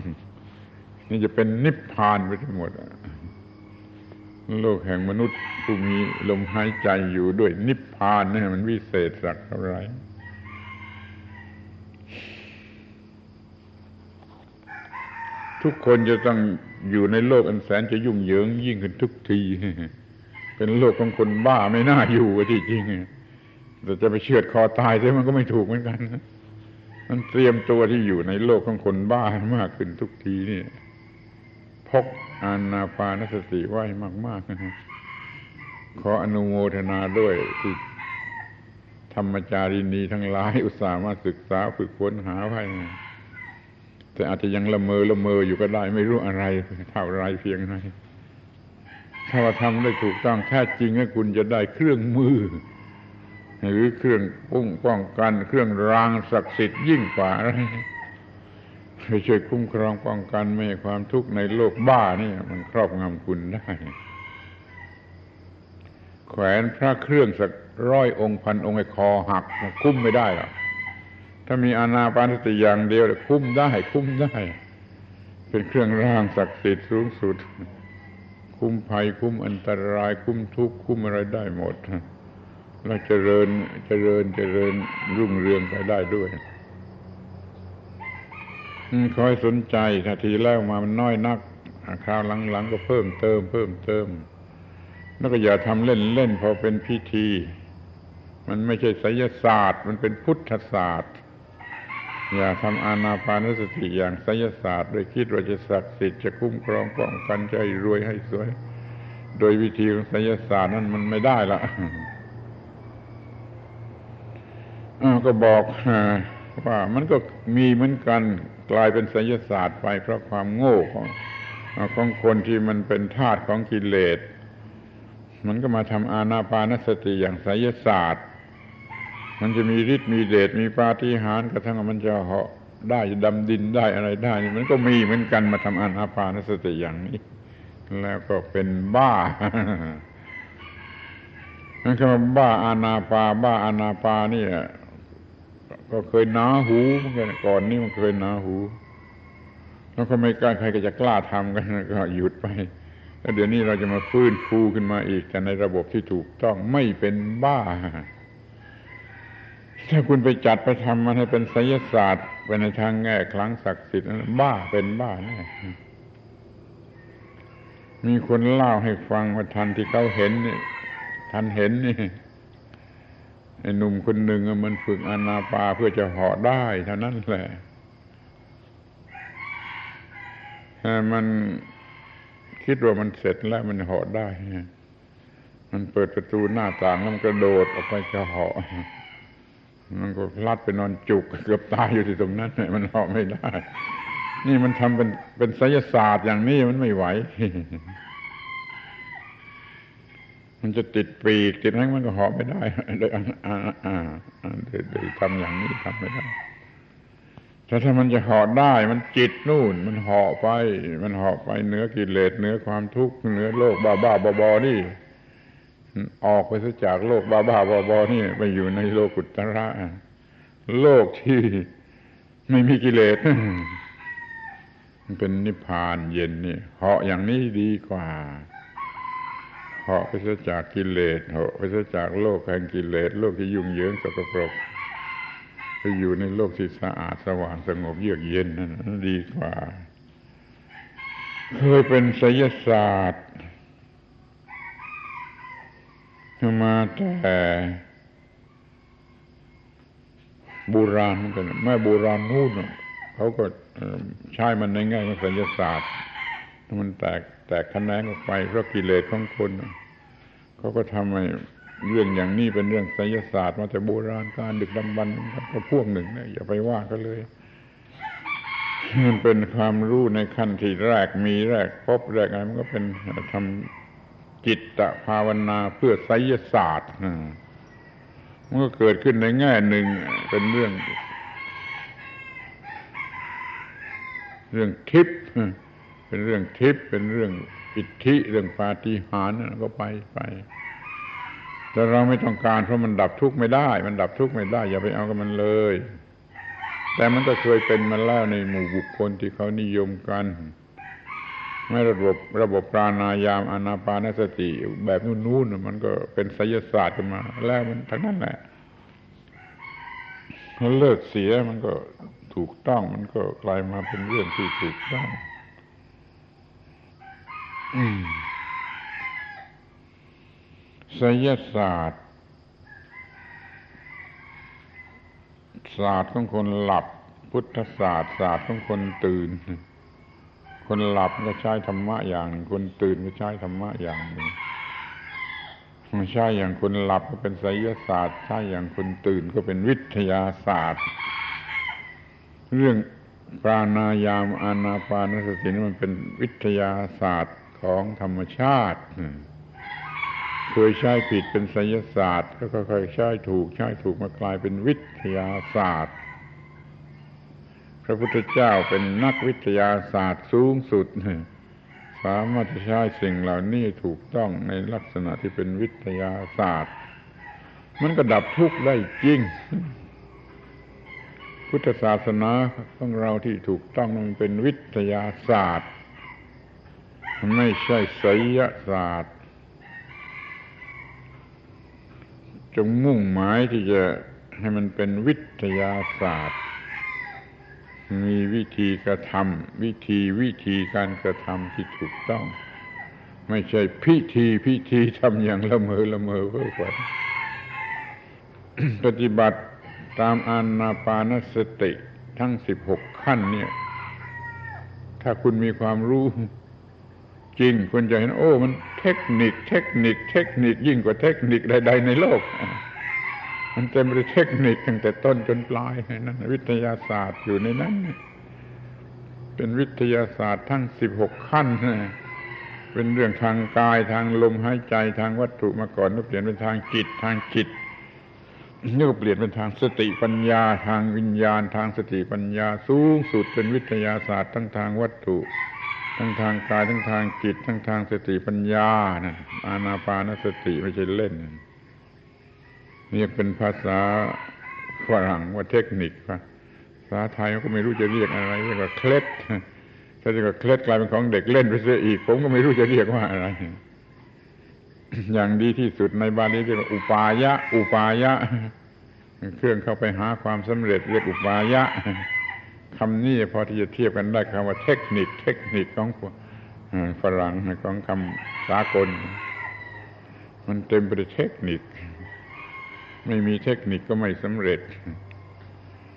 นี่จะเป็นนิพพานไปทั้งหมด โลกแห่งมนุษย์ผู้มีลมหายใจอยู่ด้วยนิพพานนี่มันวิเศษสักเท่าไรทุกคนจะต้องอยู่ในโลกอันแสนจะยุ่งเหยิงยิ่งขึ้นทุกที เป็นโลกของคนบ้าไม่น่าอยู่ที่จริงแต่จะไปเชือดคอตายใช่มันก็ไม่ถูกเหมือนกัน มันเตรียมตัวที่อยู่ในโลกของคนบ้ามากขึ้นทุกทีนี่ พกอานาปานสติไว้มากๆนะขออนุโมทนาด้วยที่ธรรมจารีนีทั้งหลายอุตส่าห์มาศึกษาฝึกค้นหาไว้แต่อาจจะยังละเมอละเมออยู่ก็ได้ไม่รู้อะไรเท่าไรเพียงไรถ้าว่าทำได้ถูกต้องแท้จริงคุณจะได้เครื่องมือ หรือเครื่องปุ้งป้องกัน เครื่องรางศักดิ์สิทธิ์ยิ่งกว่าอะไร ช่วยคุ้มครองป้องกันไม่ให้ความทุกข์ในโลกบ้านี่มันครอบงำคุณได้ แขวนพระเครื่องสักร้อยองค์พันองค์ไอ้คอหักมันคุ้มไม่ได้หรอกถ้ามีอานาปานสติอย่างเดียวคุ้มได้คุ้มได้ เป็นเครื่องร่างศักดิ์สิทธิ์สูงสุด คุ้มภัยคุ้มอันตราย คุ้มทุกข์คุ้มอะไรได้หมดแล้วเจริญเจริญเจริญรุ่งเรืองไปได้ด้วย คอยสนใจถ้าทีแล้วมามันน้อยนักคราวหลังๆก็เพิ่มเติม เพิ่มเติม แล้วก็อย่าทำเล่นๆพอเป็นพิธี มันไม่ใช่ไสยศาสตร์ มันเป็นพุทธศาสตร์ อย่าทำอานาปานสติอย่างไสยศาสตร์ โดยคิดว่าจะศักดิ์สิทธิ์จะคุ้มครองป้องกันจะให้รวยให้สวย โดยวิธีของไสยศาสตร์นั้นมันไม่ได้ละก็บอกว่ามันก็มีเหมือนกัน กลายเป็นไสยศาสตร์ไปเพราะความโง่ของของคนที่มันเป็นทาสของกิเลส มันก็มาทำอาณาปานสติอย่างไสยศาสตร์ มันจะมีฤทธิ์มีเดชมีปาฏิหาริย์กระทั่งมันจะเหาะได้ดำดินได้อะไรได้มันก็มีเหมือนกันมาทำอาณาปานสติอย่างนี้ แล้วก็เป็นบ้านั่นคือบ้าอาณาปาบ้าอาณาปานี่ ก็เคยหนาหูเหมือนกันก่อนนี้มันเคยหนาหู แล้วก็ไม่กล้าใครก็จะกล้าทำกันก็หยุดไปแล้วเดี๋ยวนี้เราจะมาฟื้นฟูขึ้นมาอีกแต่ในระบบที่ถูกต้องไม่เป็นบ้า ถ้าคุณไปจัดไปทำมันให้เป็นไสยศาสตร์ไปในทางแง่คลังศักดิ์สิทธิ์บ้าเป็นบ้าแน่มีคนเล่าให้ฟังว่าทันที่เขาเห็นนี่ทันเห็นนี่ ไอ้หนุ่มคนหนึ่งมันฝึกอนาปาเพื่อจะเหาะได้เท่านั้นแหละมันคิดว่ามันเสร็จแล้วมันเหาะได้ มันเปิดประตูหน้าต่างแล้วมันกระโดดออกไปจะเหาะ มันก็พลัดไปนอนจุกเกือบตายอยู่ที่ตรงนั้นมันเหาะไม่ได้ นี่มันทำเป็นเป็นไสยศาสตร์อย่างนี้มันไม่ไหว มันจะติดปีกติดนั้นมันก็หอบไม่ได้เลยอ่าอ่าอ่าทำอย่างนี้ทำไม่ได้แต่ถ้ามันจะหอได้ มันจิตนู่น มันหอบไป มันหอบไปเนื้อกิเลสเนื้อความทุกข์เนื้อโลกบ้าบ้าบอบอนี่ออกไปซะจากโลกบ้าบ้าบอบอนี่ไปอยู่ในโลกุตระโลกที่ไม่มีกิเลสมันเป็นนิพพานเย็นนี่เหาะอย่างนี้ดีกว่า เหาะไปซะจากกิเลสเหาะไปซะจากโลกแห่งกิเลสโลกที่ยุ่งเหยิงสกปรกไปอยู่ในโลกที่สะอาดสว่างสงบเยือกเย็นนั่นดีกว่า เคยเป็นไสยศาสตร์มาแต่โบราณกันแม่โบราณนู่นเขาก็ใช้มันในแง่ของศิลศาสตร์มันแตก แตกคะแนนออกไปเพราะกิเลสของคนเขาก็ทำให้เรื่องอย่างนี้เป็นเรื่องศิลศาสตร์มาแต่โบราณการดึกดำบรรพ์ก็พวกหนึ่งนี่ยอย่าไปว่าก็เลย มันเป็นความรู้ในขั้นที่แรกมีแรกพบแรกอะไรมันก็เป็นทำจิตตภาวนาเพื่อไสยศาสตร์มันก็เกิดขึ้นในแง่หนึ่งเป็นเรื่อง เรื่องทิพย์ เป็นเรื่องทิพย์เป็นเรื่องอิทธิเรื่องปาฏิหาริย์ก็ไปไปแต่เราไม่ต้องการเพราะมันดับทุกข์ไม่ได้ มันดับทุกข์ไม่ได้ อย่าไปเอากับมันเลย แต่มันก็เคยเป็นมาแล้วในหมู่บุคคลที่เขานิยมกัน ไม่ระบบระบบปราณายามอนาปานสติ แบบนู้นๆมันก็เป็นไสยศาสตร์กันมา แล้วมันทั้งนั้นแหละมันเลิกเสียมันก็ถูกต้องมันก็กลายมาเป็นเรื่องที่ถูกต้อง ไสยศาสตร์ ศาสตร์ของคนหลับ พุทธศาสตร์ศาสตร์ของคนตื่น คนหลับก็ใช้ธรรมะอย่างหนึ่งคนตื่นก็ใช้ธรรมะอย่างหนึ่งไม่ใช่อย่างคนหลับก็เป็นไสยศาสตร์ใช่อย่างคนตื่นก็เป็นวิทยาศาสตร์ เรื่องปราณายามอานาปานสตินี่มันเป็นวิทยาศาสตร์ ของธรรมชาติเคยใช้ผิดเป็นไสยศาสตร์ก็ค่อยๆใช้ถูกใช้ถูกมากลายเป็นวิทยาศาสตร์ พระพุทธเจ้าเป็นนักวิทยาศาสตร์สูงสุดสามารถใช้สิ่งเหล่านี้ถูกต้องในลักษณะที่เป็นวิทยาศาสตร์ มันก็ดับทุกข์ได้จริง พุทธศาสนาของเราที่ถูกต้องมันเป็นวิทยาศาสตร์ ไม่ใช่ไสยศาสตร์ จงมุ่งหมายที่จะให้มันเป็นวิทยาศาสตร์ มีวิธีกระทำวิธีวิธีการกระทำที่ถูกต้อง ไม่ใช่พิธีพิธีทำอย่างละเมอละเมอเพ้อฝันปฏิบัติตามอานาปานสติทั้งสิบหกขั้นเนี่ย ถ้าคุณมีความรู้ จริงคุณจะเห็น โอ้ มันเทคนิค เทคนิค เทคนิคยิ่งกว่าเทคนิคใด ๆ ในโลก มันเต็มไปด้วยเทคนิคตั้งแต่ต้นจนปลายนั่นวิทยาศาสตร์อยู่ในนั้น เป็นวิทยาศาสตร์ทั้งสิบหกขั้นเป็นเรื่องทางกายทางลมหายใจทางวัตถุมาก่อนแล้วเปลี่ยนเป็นทางจิตทางจิตนี่ก็เปลี่ยนเป็นทางสติปัญญาทางวิญญาณ ทางสติปัญญาสูงสุดเป็นวิทยาศาสตร์ทั้งทางวัตถุ ทั้งทางกายทั้งทางจิต ทั้งทางสติปัญญานะอานาปานสติไม่ใช่เล่นนี่เป็นภาษาฝรั่งว่าเทคนิคภาษาไทยก็ไม่รู้จะเรียกอะไรเรียกว่าเคล็ดถ้าจะก็เคล็ดกลายเป็นของเด็กเล่นไปเสียอีก ผมก็ไม่รู้จะเรียกว่าอะไร อย่างดีที่สุดในบาลีเรียกว่าอุปายะ อุปายะ เครื่องเข้าไปหาความสำเร็จเรียกอุปายะ คำนี้พอที่จะเทียบกันได้คำว่าเทคนิค เทคนิคของฝรั่งของคำสากล มันเต็มไปด้วยเทคนิค ไม่มีเทคนิคก็ไม่สำเร็จ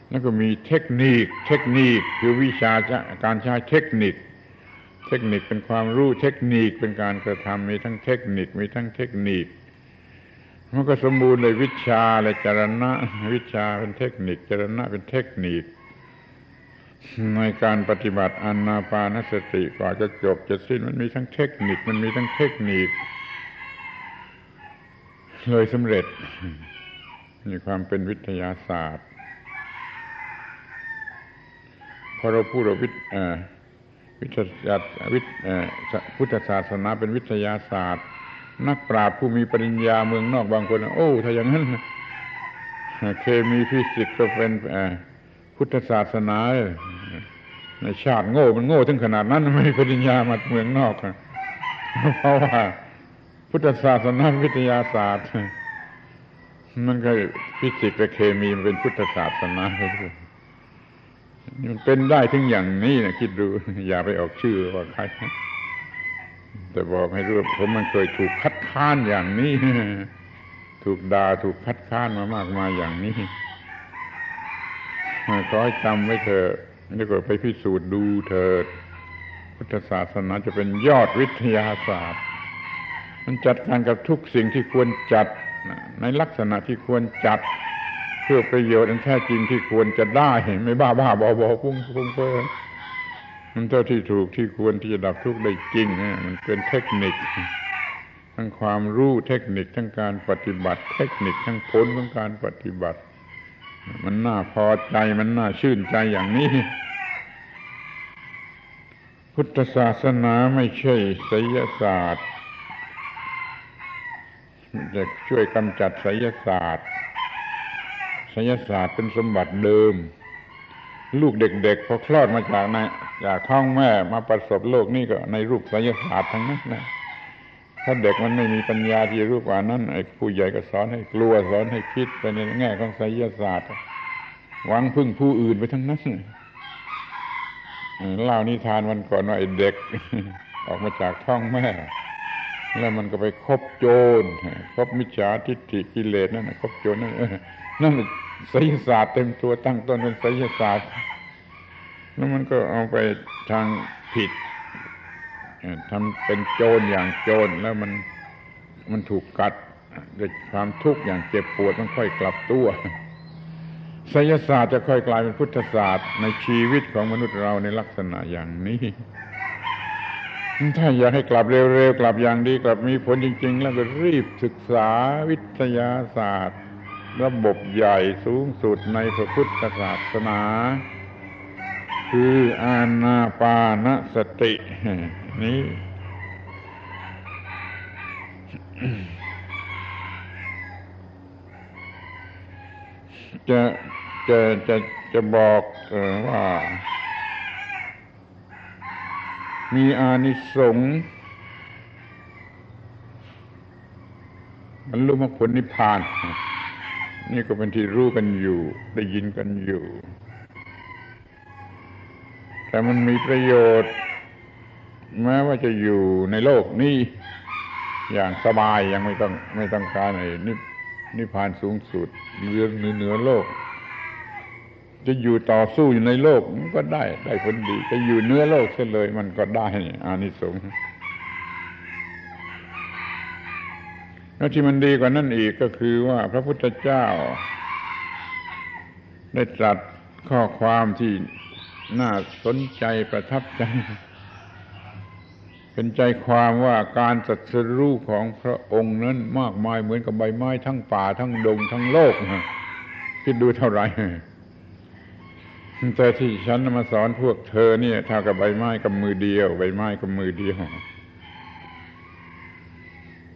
แล้วก็มีเทคนิค เทคนิคคือวิชาการใช้เทคนิค เทคนิคเป็นความรู้เทคนิคเป็นการกระทำมีทั้งเทคนิคมีทั้งเทคนิคมันก็สมบูรณ์เลยวิชาและจรณะ วิชาเป็นเทคนิค จรณะเป็นเทคนิค ในการปฏิบัติอานาปานสติกว่าจะจบจะสิ้นมันมีทั้งเทคนิค มันมีทั้งเทคนิค เลยสำเร็จ มีความเป็นวิทยาศาสตร์พอเราพูดว่าวิทวิทยาวิทพุทธศาสนาเป็นวิทยาศาสตร์ นักปราชญ์ผู้มีปริญญาเมืองนอกบางคน โอ้ ถ้าอย่างนั้น เคมีฟิสิกส์ก็เป็น พุทธศาสนาในชาติโง่มันโง่ถึงขนาดนั้นไม่ปริญญามาเมืองนอกเพราะว่าพุทธศาสนาวิทยาศาสตร์ มันก็ฟิสิกส์และเคมีมันเป็นพุทธศาสนามันเป็นได้ถึงอย่างนี้นะคิดดู อย่าไปออกชื่อว่าใครแต่บอกให้รู้ผมมันเคยถูกคัดค้านอย่างนี้ ถูกด่าถูกคัดค้านมามากมายอย่างนี้ ขอให้จำไว้เถอะนี่ก็ไปพิสูจน์ดูเถิด พุทธศาสนาจะเป็นยอดวิทยาศาสตร์ มันจัดการกับทุกสิ่งที่ควรจัด ในลักษณะที่ควรจัด เพื่อประโยชน์อันแท้จริงที่ควรจะได้ไม่บ้าบ้าบอบอพุ่งพุ่งเพ้อมันเท่าที่ถูกที่ควรที่จะดับทุกข์ได้จริงมันเป็นเทคนิค ทั้งความรู้เทคนิคทั้งการปฏิบัติ เทคนิคทั้งผลของการปฏิบัติ มันน่าพอใจมันน่าชื่นใจอย่างนี้ พุทธศาสนาไม่ใช่ไสยศาสตร์จะช่วยกำจัดไสยศาสตร์ไสยศาสตร์เป็นสมบัติเดิม ลูกเด็กๆพอคลอดมาจากในจากท้องแม่มาประสบโลกนี่ก็ในรูปไสยศาสตร์ทั้งนั้นนะ ถ้าเด็กมันไม่มีปัญญาที่รู้กว่านั้นไอ้ผู้ใหญ่ก็สอนให้กลัวสอนให้คิดไปในแง่ของไสยศาสตร์หวังพึ่งผู้อื่นไปทั้งนั้นเล่านิทานวันก่อนว่าไอ้เด็ก ออกมาจากท้องแม่ แล้วมันก็ไปคบโจรคบมิจฉาทิฏฐิกิเลสนั่นคบโจรนั่นนั่นไสยศาสตร์เต็มตัวตั้งต้นเป็นไสยศาสตร์แล้วมันก็เอาไปทางผิด ทำเป็นโจรอย่างโจรแล้วมันมันถูกกัดด้วยความทุกข์อย่างเจ็บปวดมันค่อยกลับตัวไสยศาสตร์จะค่อยกลายเป็นพุทธศาสตร์ ในชีวิตของมนุษย์เราในลักษณะอย่างนี้ ถ้าอยากให้กลับเร็วๆกลับอย่างดีกลับมีผลจริง ๆ แล้วก็รีบศึกษาวิทยาศาสตร์ ระบบใหญ่สูงสุดในพระพุทธศาสนา คืออานาปานสติ นี้ จะจะจะจะบอกออว่า มีอานิสงส์บรรลุมรรคผลนิพพาน นี่ก็เป็นที่รู้กันอยู่ ได้ยินกันอยู่ แต่มันมีประโยชน์ แม้ว่าจะอยู่ในโลกนี้ อย่างสบายยังไม่ต้องไม่ต้องการไอ้นินิพพานสูงสุดเหนือเหนือโลก จะอยู่ต่อสู้อยู่ในโลกมันก็ได้ได้ผลดีจะอยู่เนื้อโลกเสียเลยมันก็ได้อานิสงส์แล้วที่มันดีกว่านั้นอีกก็คือว่าพระพุทธเจ้า ได้ตรัสข้อความที่น่าสนใจประทับใจ เป็นใจความว่าการสัตรู้ของพระองค์นั้นมากมายเหมือนกับใบไม้ทั้งป่าทั้งดงทั้งโลกคิดดูเท่าไหร่แต่ที่ฉันมาสอนพวกเธอเนี่ยเท่ากับใบไม้กับมือเดียว ใบไม้กับมือเดียว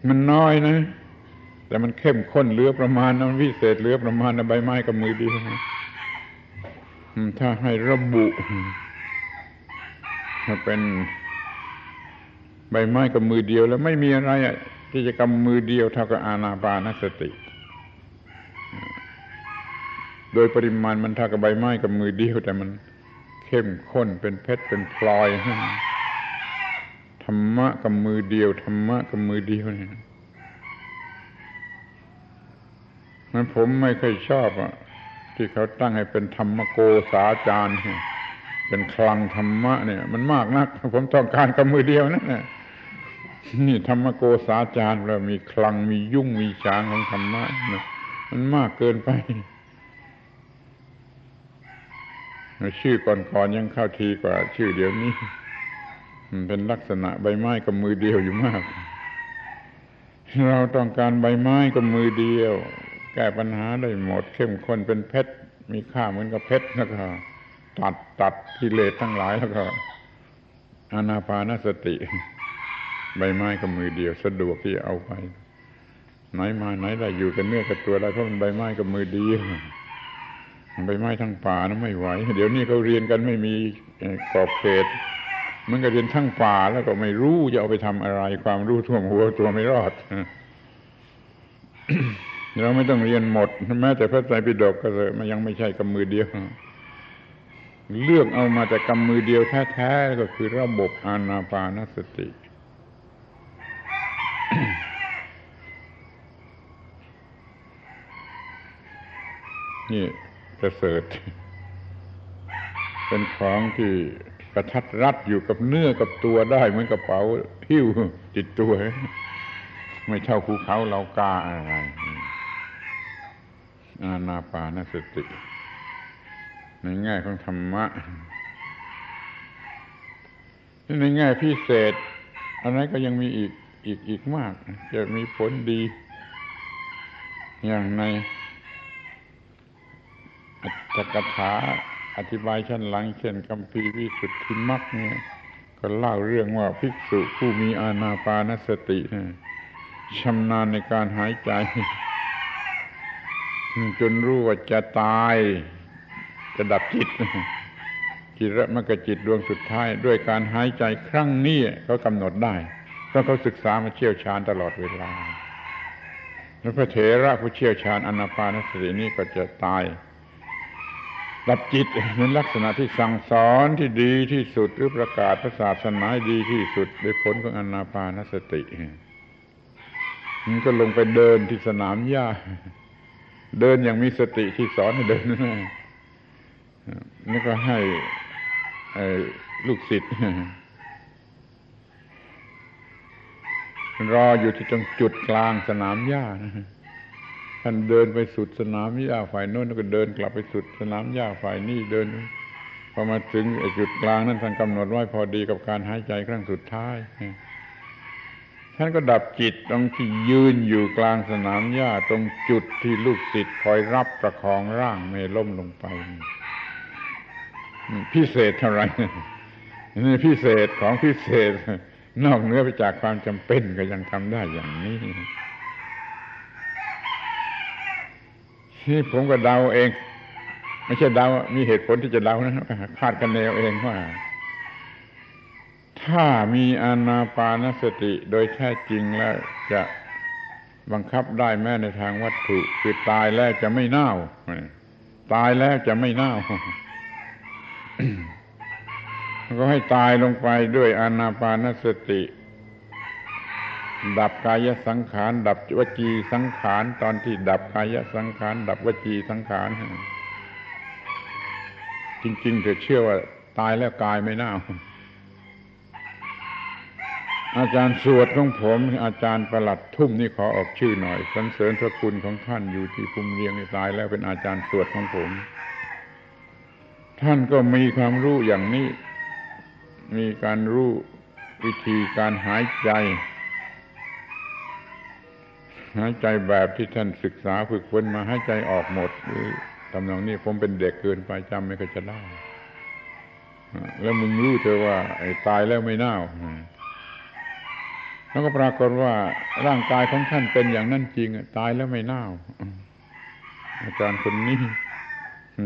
มันน้อยนะ แต่มันเข้มข้นเหลือประมาณนะมันพิเศษเหลือประมาณนะใบไม้กับมือเดียวถ้าให้ระบุถ้าเป็น ใบไม้กับมือเดียวแล้วไม่มีอะไรที่จะกำมือเดียวเท่ากับอาณาปานสติ โดยปริมาณมันเท่ากับใบไม้กับมือเดียว แต่มันเข้มข้นเป็นเพชรเป็นพลอยธรรมะกับมือเดียวธรรมะกับมือเดียวเนี่ยมันผมไม่เคยชอบอะที่เขาตั้งให้เป็นธรรมโกสาจารย์เป็นคลังธรรมะเนี่ย มันมากนัก ผมต้องการกับมือเดียวนั่นแหละ นี่ธรรมโกสาจารย์เรามีคลังมียุ่งมีช้างของธรรมะมันมากเกินไปชื่อก่อนๆยังเข้าทีกว่า ชื่อเดี๋ยวนี้ มันเป็นลักษณะใบไม้กับมือเดียวอยู่มาก เราต้องการใบไม้กับมือเดียว แก้ปัญหาได้หมด เข้มข้นเป็นเพชรมีค่าเหมือนกับเพชรแล้วก็ตัดตัดกิเลสทั้งหลายแล้วก็ อานาปานสติ ใบไม้กับมือเดียวสะดวกที่เอาไป ไหนมาไหนได้อยู่กันเนื้อกับตัวได้เพราะมันใบไม้กับมือเดียวใบไม้ทั้งป่านั้นไม่ไหว เดี๋ยวนี้เขาเรียนกันไม่มีขอบเขตมันก็เรียนทั้งป่าแล้วก็ไม่รู้จะเอาไปทำอะไร ความรู้ท่วมหัวตัวไม่รอดเราไม่ต้องเรียนหมดแม้แต่พระไตรปิฎกก็เลยมันยังไม่ใช่กับมือเดียว เลือกเอามาจากกำมือเดียวแท้ๆก็คือระบบอานาปานสติี่ประเสริฐ เป็นของที่กระทัดรัดอยู่กับเนื้อกับตัวได้เหมือนกระเป๋าหิ้วติดตัว ไม่เท่าภูเขาเรากาอะไรอานาปานสติ ในแง่ของธรรมะในแง่พิเศษอะไรก็ยังมีอีกอีกอีกมาก จะมีผลดี อย่างใน อัตถกถาอธิบายชั้นหลังเช่นคำพีวิสุทธิมักเนี่ยก็เล่าเรื่องว่าภิกษุผู้มีอานาปานสติชำนาญในการหายใจ จนรู้ว่าจะตายจะดับจิตจิตระมกจิตดวงสุดท้าย ด้วยการหายใจครั้งนี้เขากำหนดได้ เพราะเขาศึกษามาเชี่ยวชาญตลอดเวลา แล้วพระเถระผู้เชี่ยวชาญอนาปานสตินี้ก็จะตาย ดับจิตในลักษณะที่สั่งสอนที่ดีที่สุดหรือประกาศศาสนาดีที่สุดในผลของอนาปานสติมันก็ลงไปเดินที่สนามหญ้า เดินอย่างมีสติที่สอนให้เดินนั่นนี่ก็ให้ลูกศิษย์รออยู่ที่ตรงจุดกลางสนามหญ้า ท่านเดินไปสุดสนามหญ้าฝ่ายโน้นก็เดินกลับไปสุดสนามหญ้าฝ่ายนี้เดินพอมาถึงจุดกลางนั้นท่านกำหนดไว้พอดีกับการหายใจครั้งสุดท้ายท่านก็ดับจิตตรงที่ยืนอยู่กลางสนามหญ้าตรงจุดที่ลูกศิษย์คอยรับประคองร่างไม่ล้มลงไป พิเศษเท่าไรนี่พิเศษของพิเศษ นอกเหนือไปจากความจำเป็นก็ยังทำได้อย่างนี้ นี่ผมก็เดาเอง ไม่ใช่เดา มีเหตุผลที่จะเดานะคาดกันแนวเองว่า ถ้ามีอานาปานสติโดยแท้จริงแล้วจะบังคับได้แม้ในทางวัตถุคือตายแล้วจะไม่เน่าตายแล้วจะไม่เน่าก็ให้ตายลงไปด้วยอานาปานสติ ดับกายสังขาร ดับวจีสังขาร ตอนที่ดับกายสังขาร ดับวจีสังขาร จริง ๆ เธอเชื่อว่าตายแล้วกายไม่น่าอาจารย์สวดของผม อาจารย์ประหลัดทุ่มนี่ขอออกชื่อหน่อยสรรเสริญพระคุณของท่านอยู่ที่ภูมิเรียงตายแล้วเป็นอาจารย์สวดของผม ท่านก็มีความรู้อย่างนี้ มีการรู้วิธีการหายใจ หายใจแบบที่ท่านศึกษาฝึกฝนมาหายใจออกหมดหรือตำนองนี้ผมเป็นเด็กเกินไปจำไม่ก็จะได้แล้วมึงรู้เธอว่า ไอ้ตายแล้วไม่น่าแล้วก็ปรากฏว่าร่างกายของท่านเป็นอย่างนั้นจริงตายแล้วไม่น่าอาจารย์คนนี้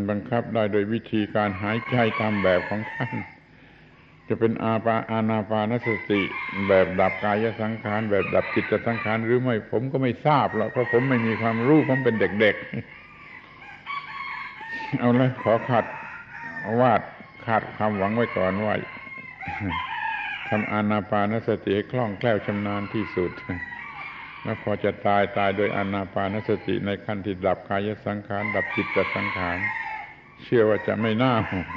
บังคับได้โดยวิธีการหายใจตามแบบของท่าน จะเป็นอาปาอานาปานสติ แบบดับกายสังขารแบบดับจิตสังขารหรือไม่ผมก็ไม่ทราบหรอกเพราะผมไม่มีความรู้ผมเป็นเด็กๆ เอาละขอขัดวาดขาดความหวังไว้ก่อนว่าทำอานาปานสติให้คล่องแคล่วชำนาญที่สุด แล้วพอจะตายตายโดยอนาปานสติในขั้นที่ดับกายสังขาร ดับจิตสังขาร เชื่อว่าจะไม่น่าห่วง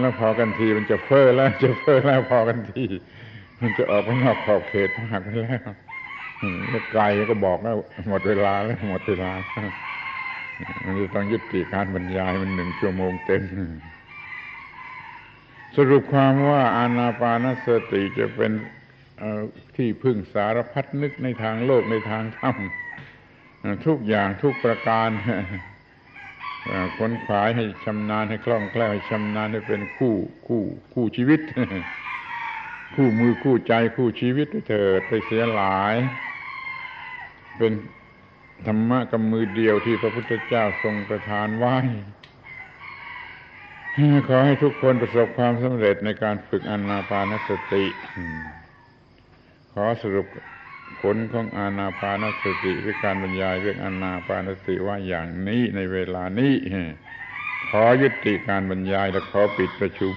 แล้วพอกันทีมันจะเฟ้อแล้ว จะเฟ้อแล้วพอกันที มันจะออกไปนอกขอบเขตมากไปแล้วไกลก็บอกแล้วหมดเวลาแล้วหมดเวลามันจะต้องยุติการบรรยายมันหนึ่งชั่วโมงเต็มสรุปความว่าอานาปานสติจะเป็นที่พึ่งสารพัดนึกในทางโลกในทางธรรมทุกอย่างทุกประการ คนขวายให้ชำนาญให้คล่องแคล่วให้ชำนาญให้เป็นคู่คู่คู่ชีวิต คู่มือคู่ใจคู่ชีวิตเถิดไปเสียหลาย เป็นธรรมะกับมือเดียวที่พระพุทธเจ้าทรงประทานไว้ขอให้ทุกคนประสบความสำเร็จในการฝึกอนาปานสติ ขอสรุป ผลของอาณาปานสติหรือการบรรยายเรื่องอาณาปานสติว่าอย่างนี้ในเวลานี้ขอยุติการบรรยายและขอปิดประชุม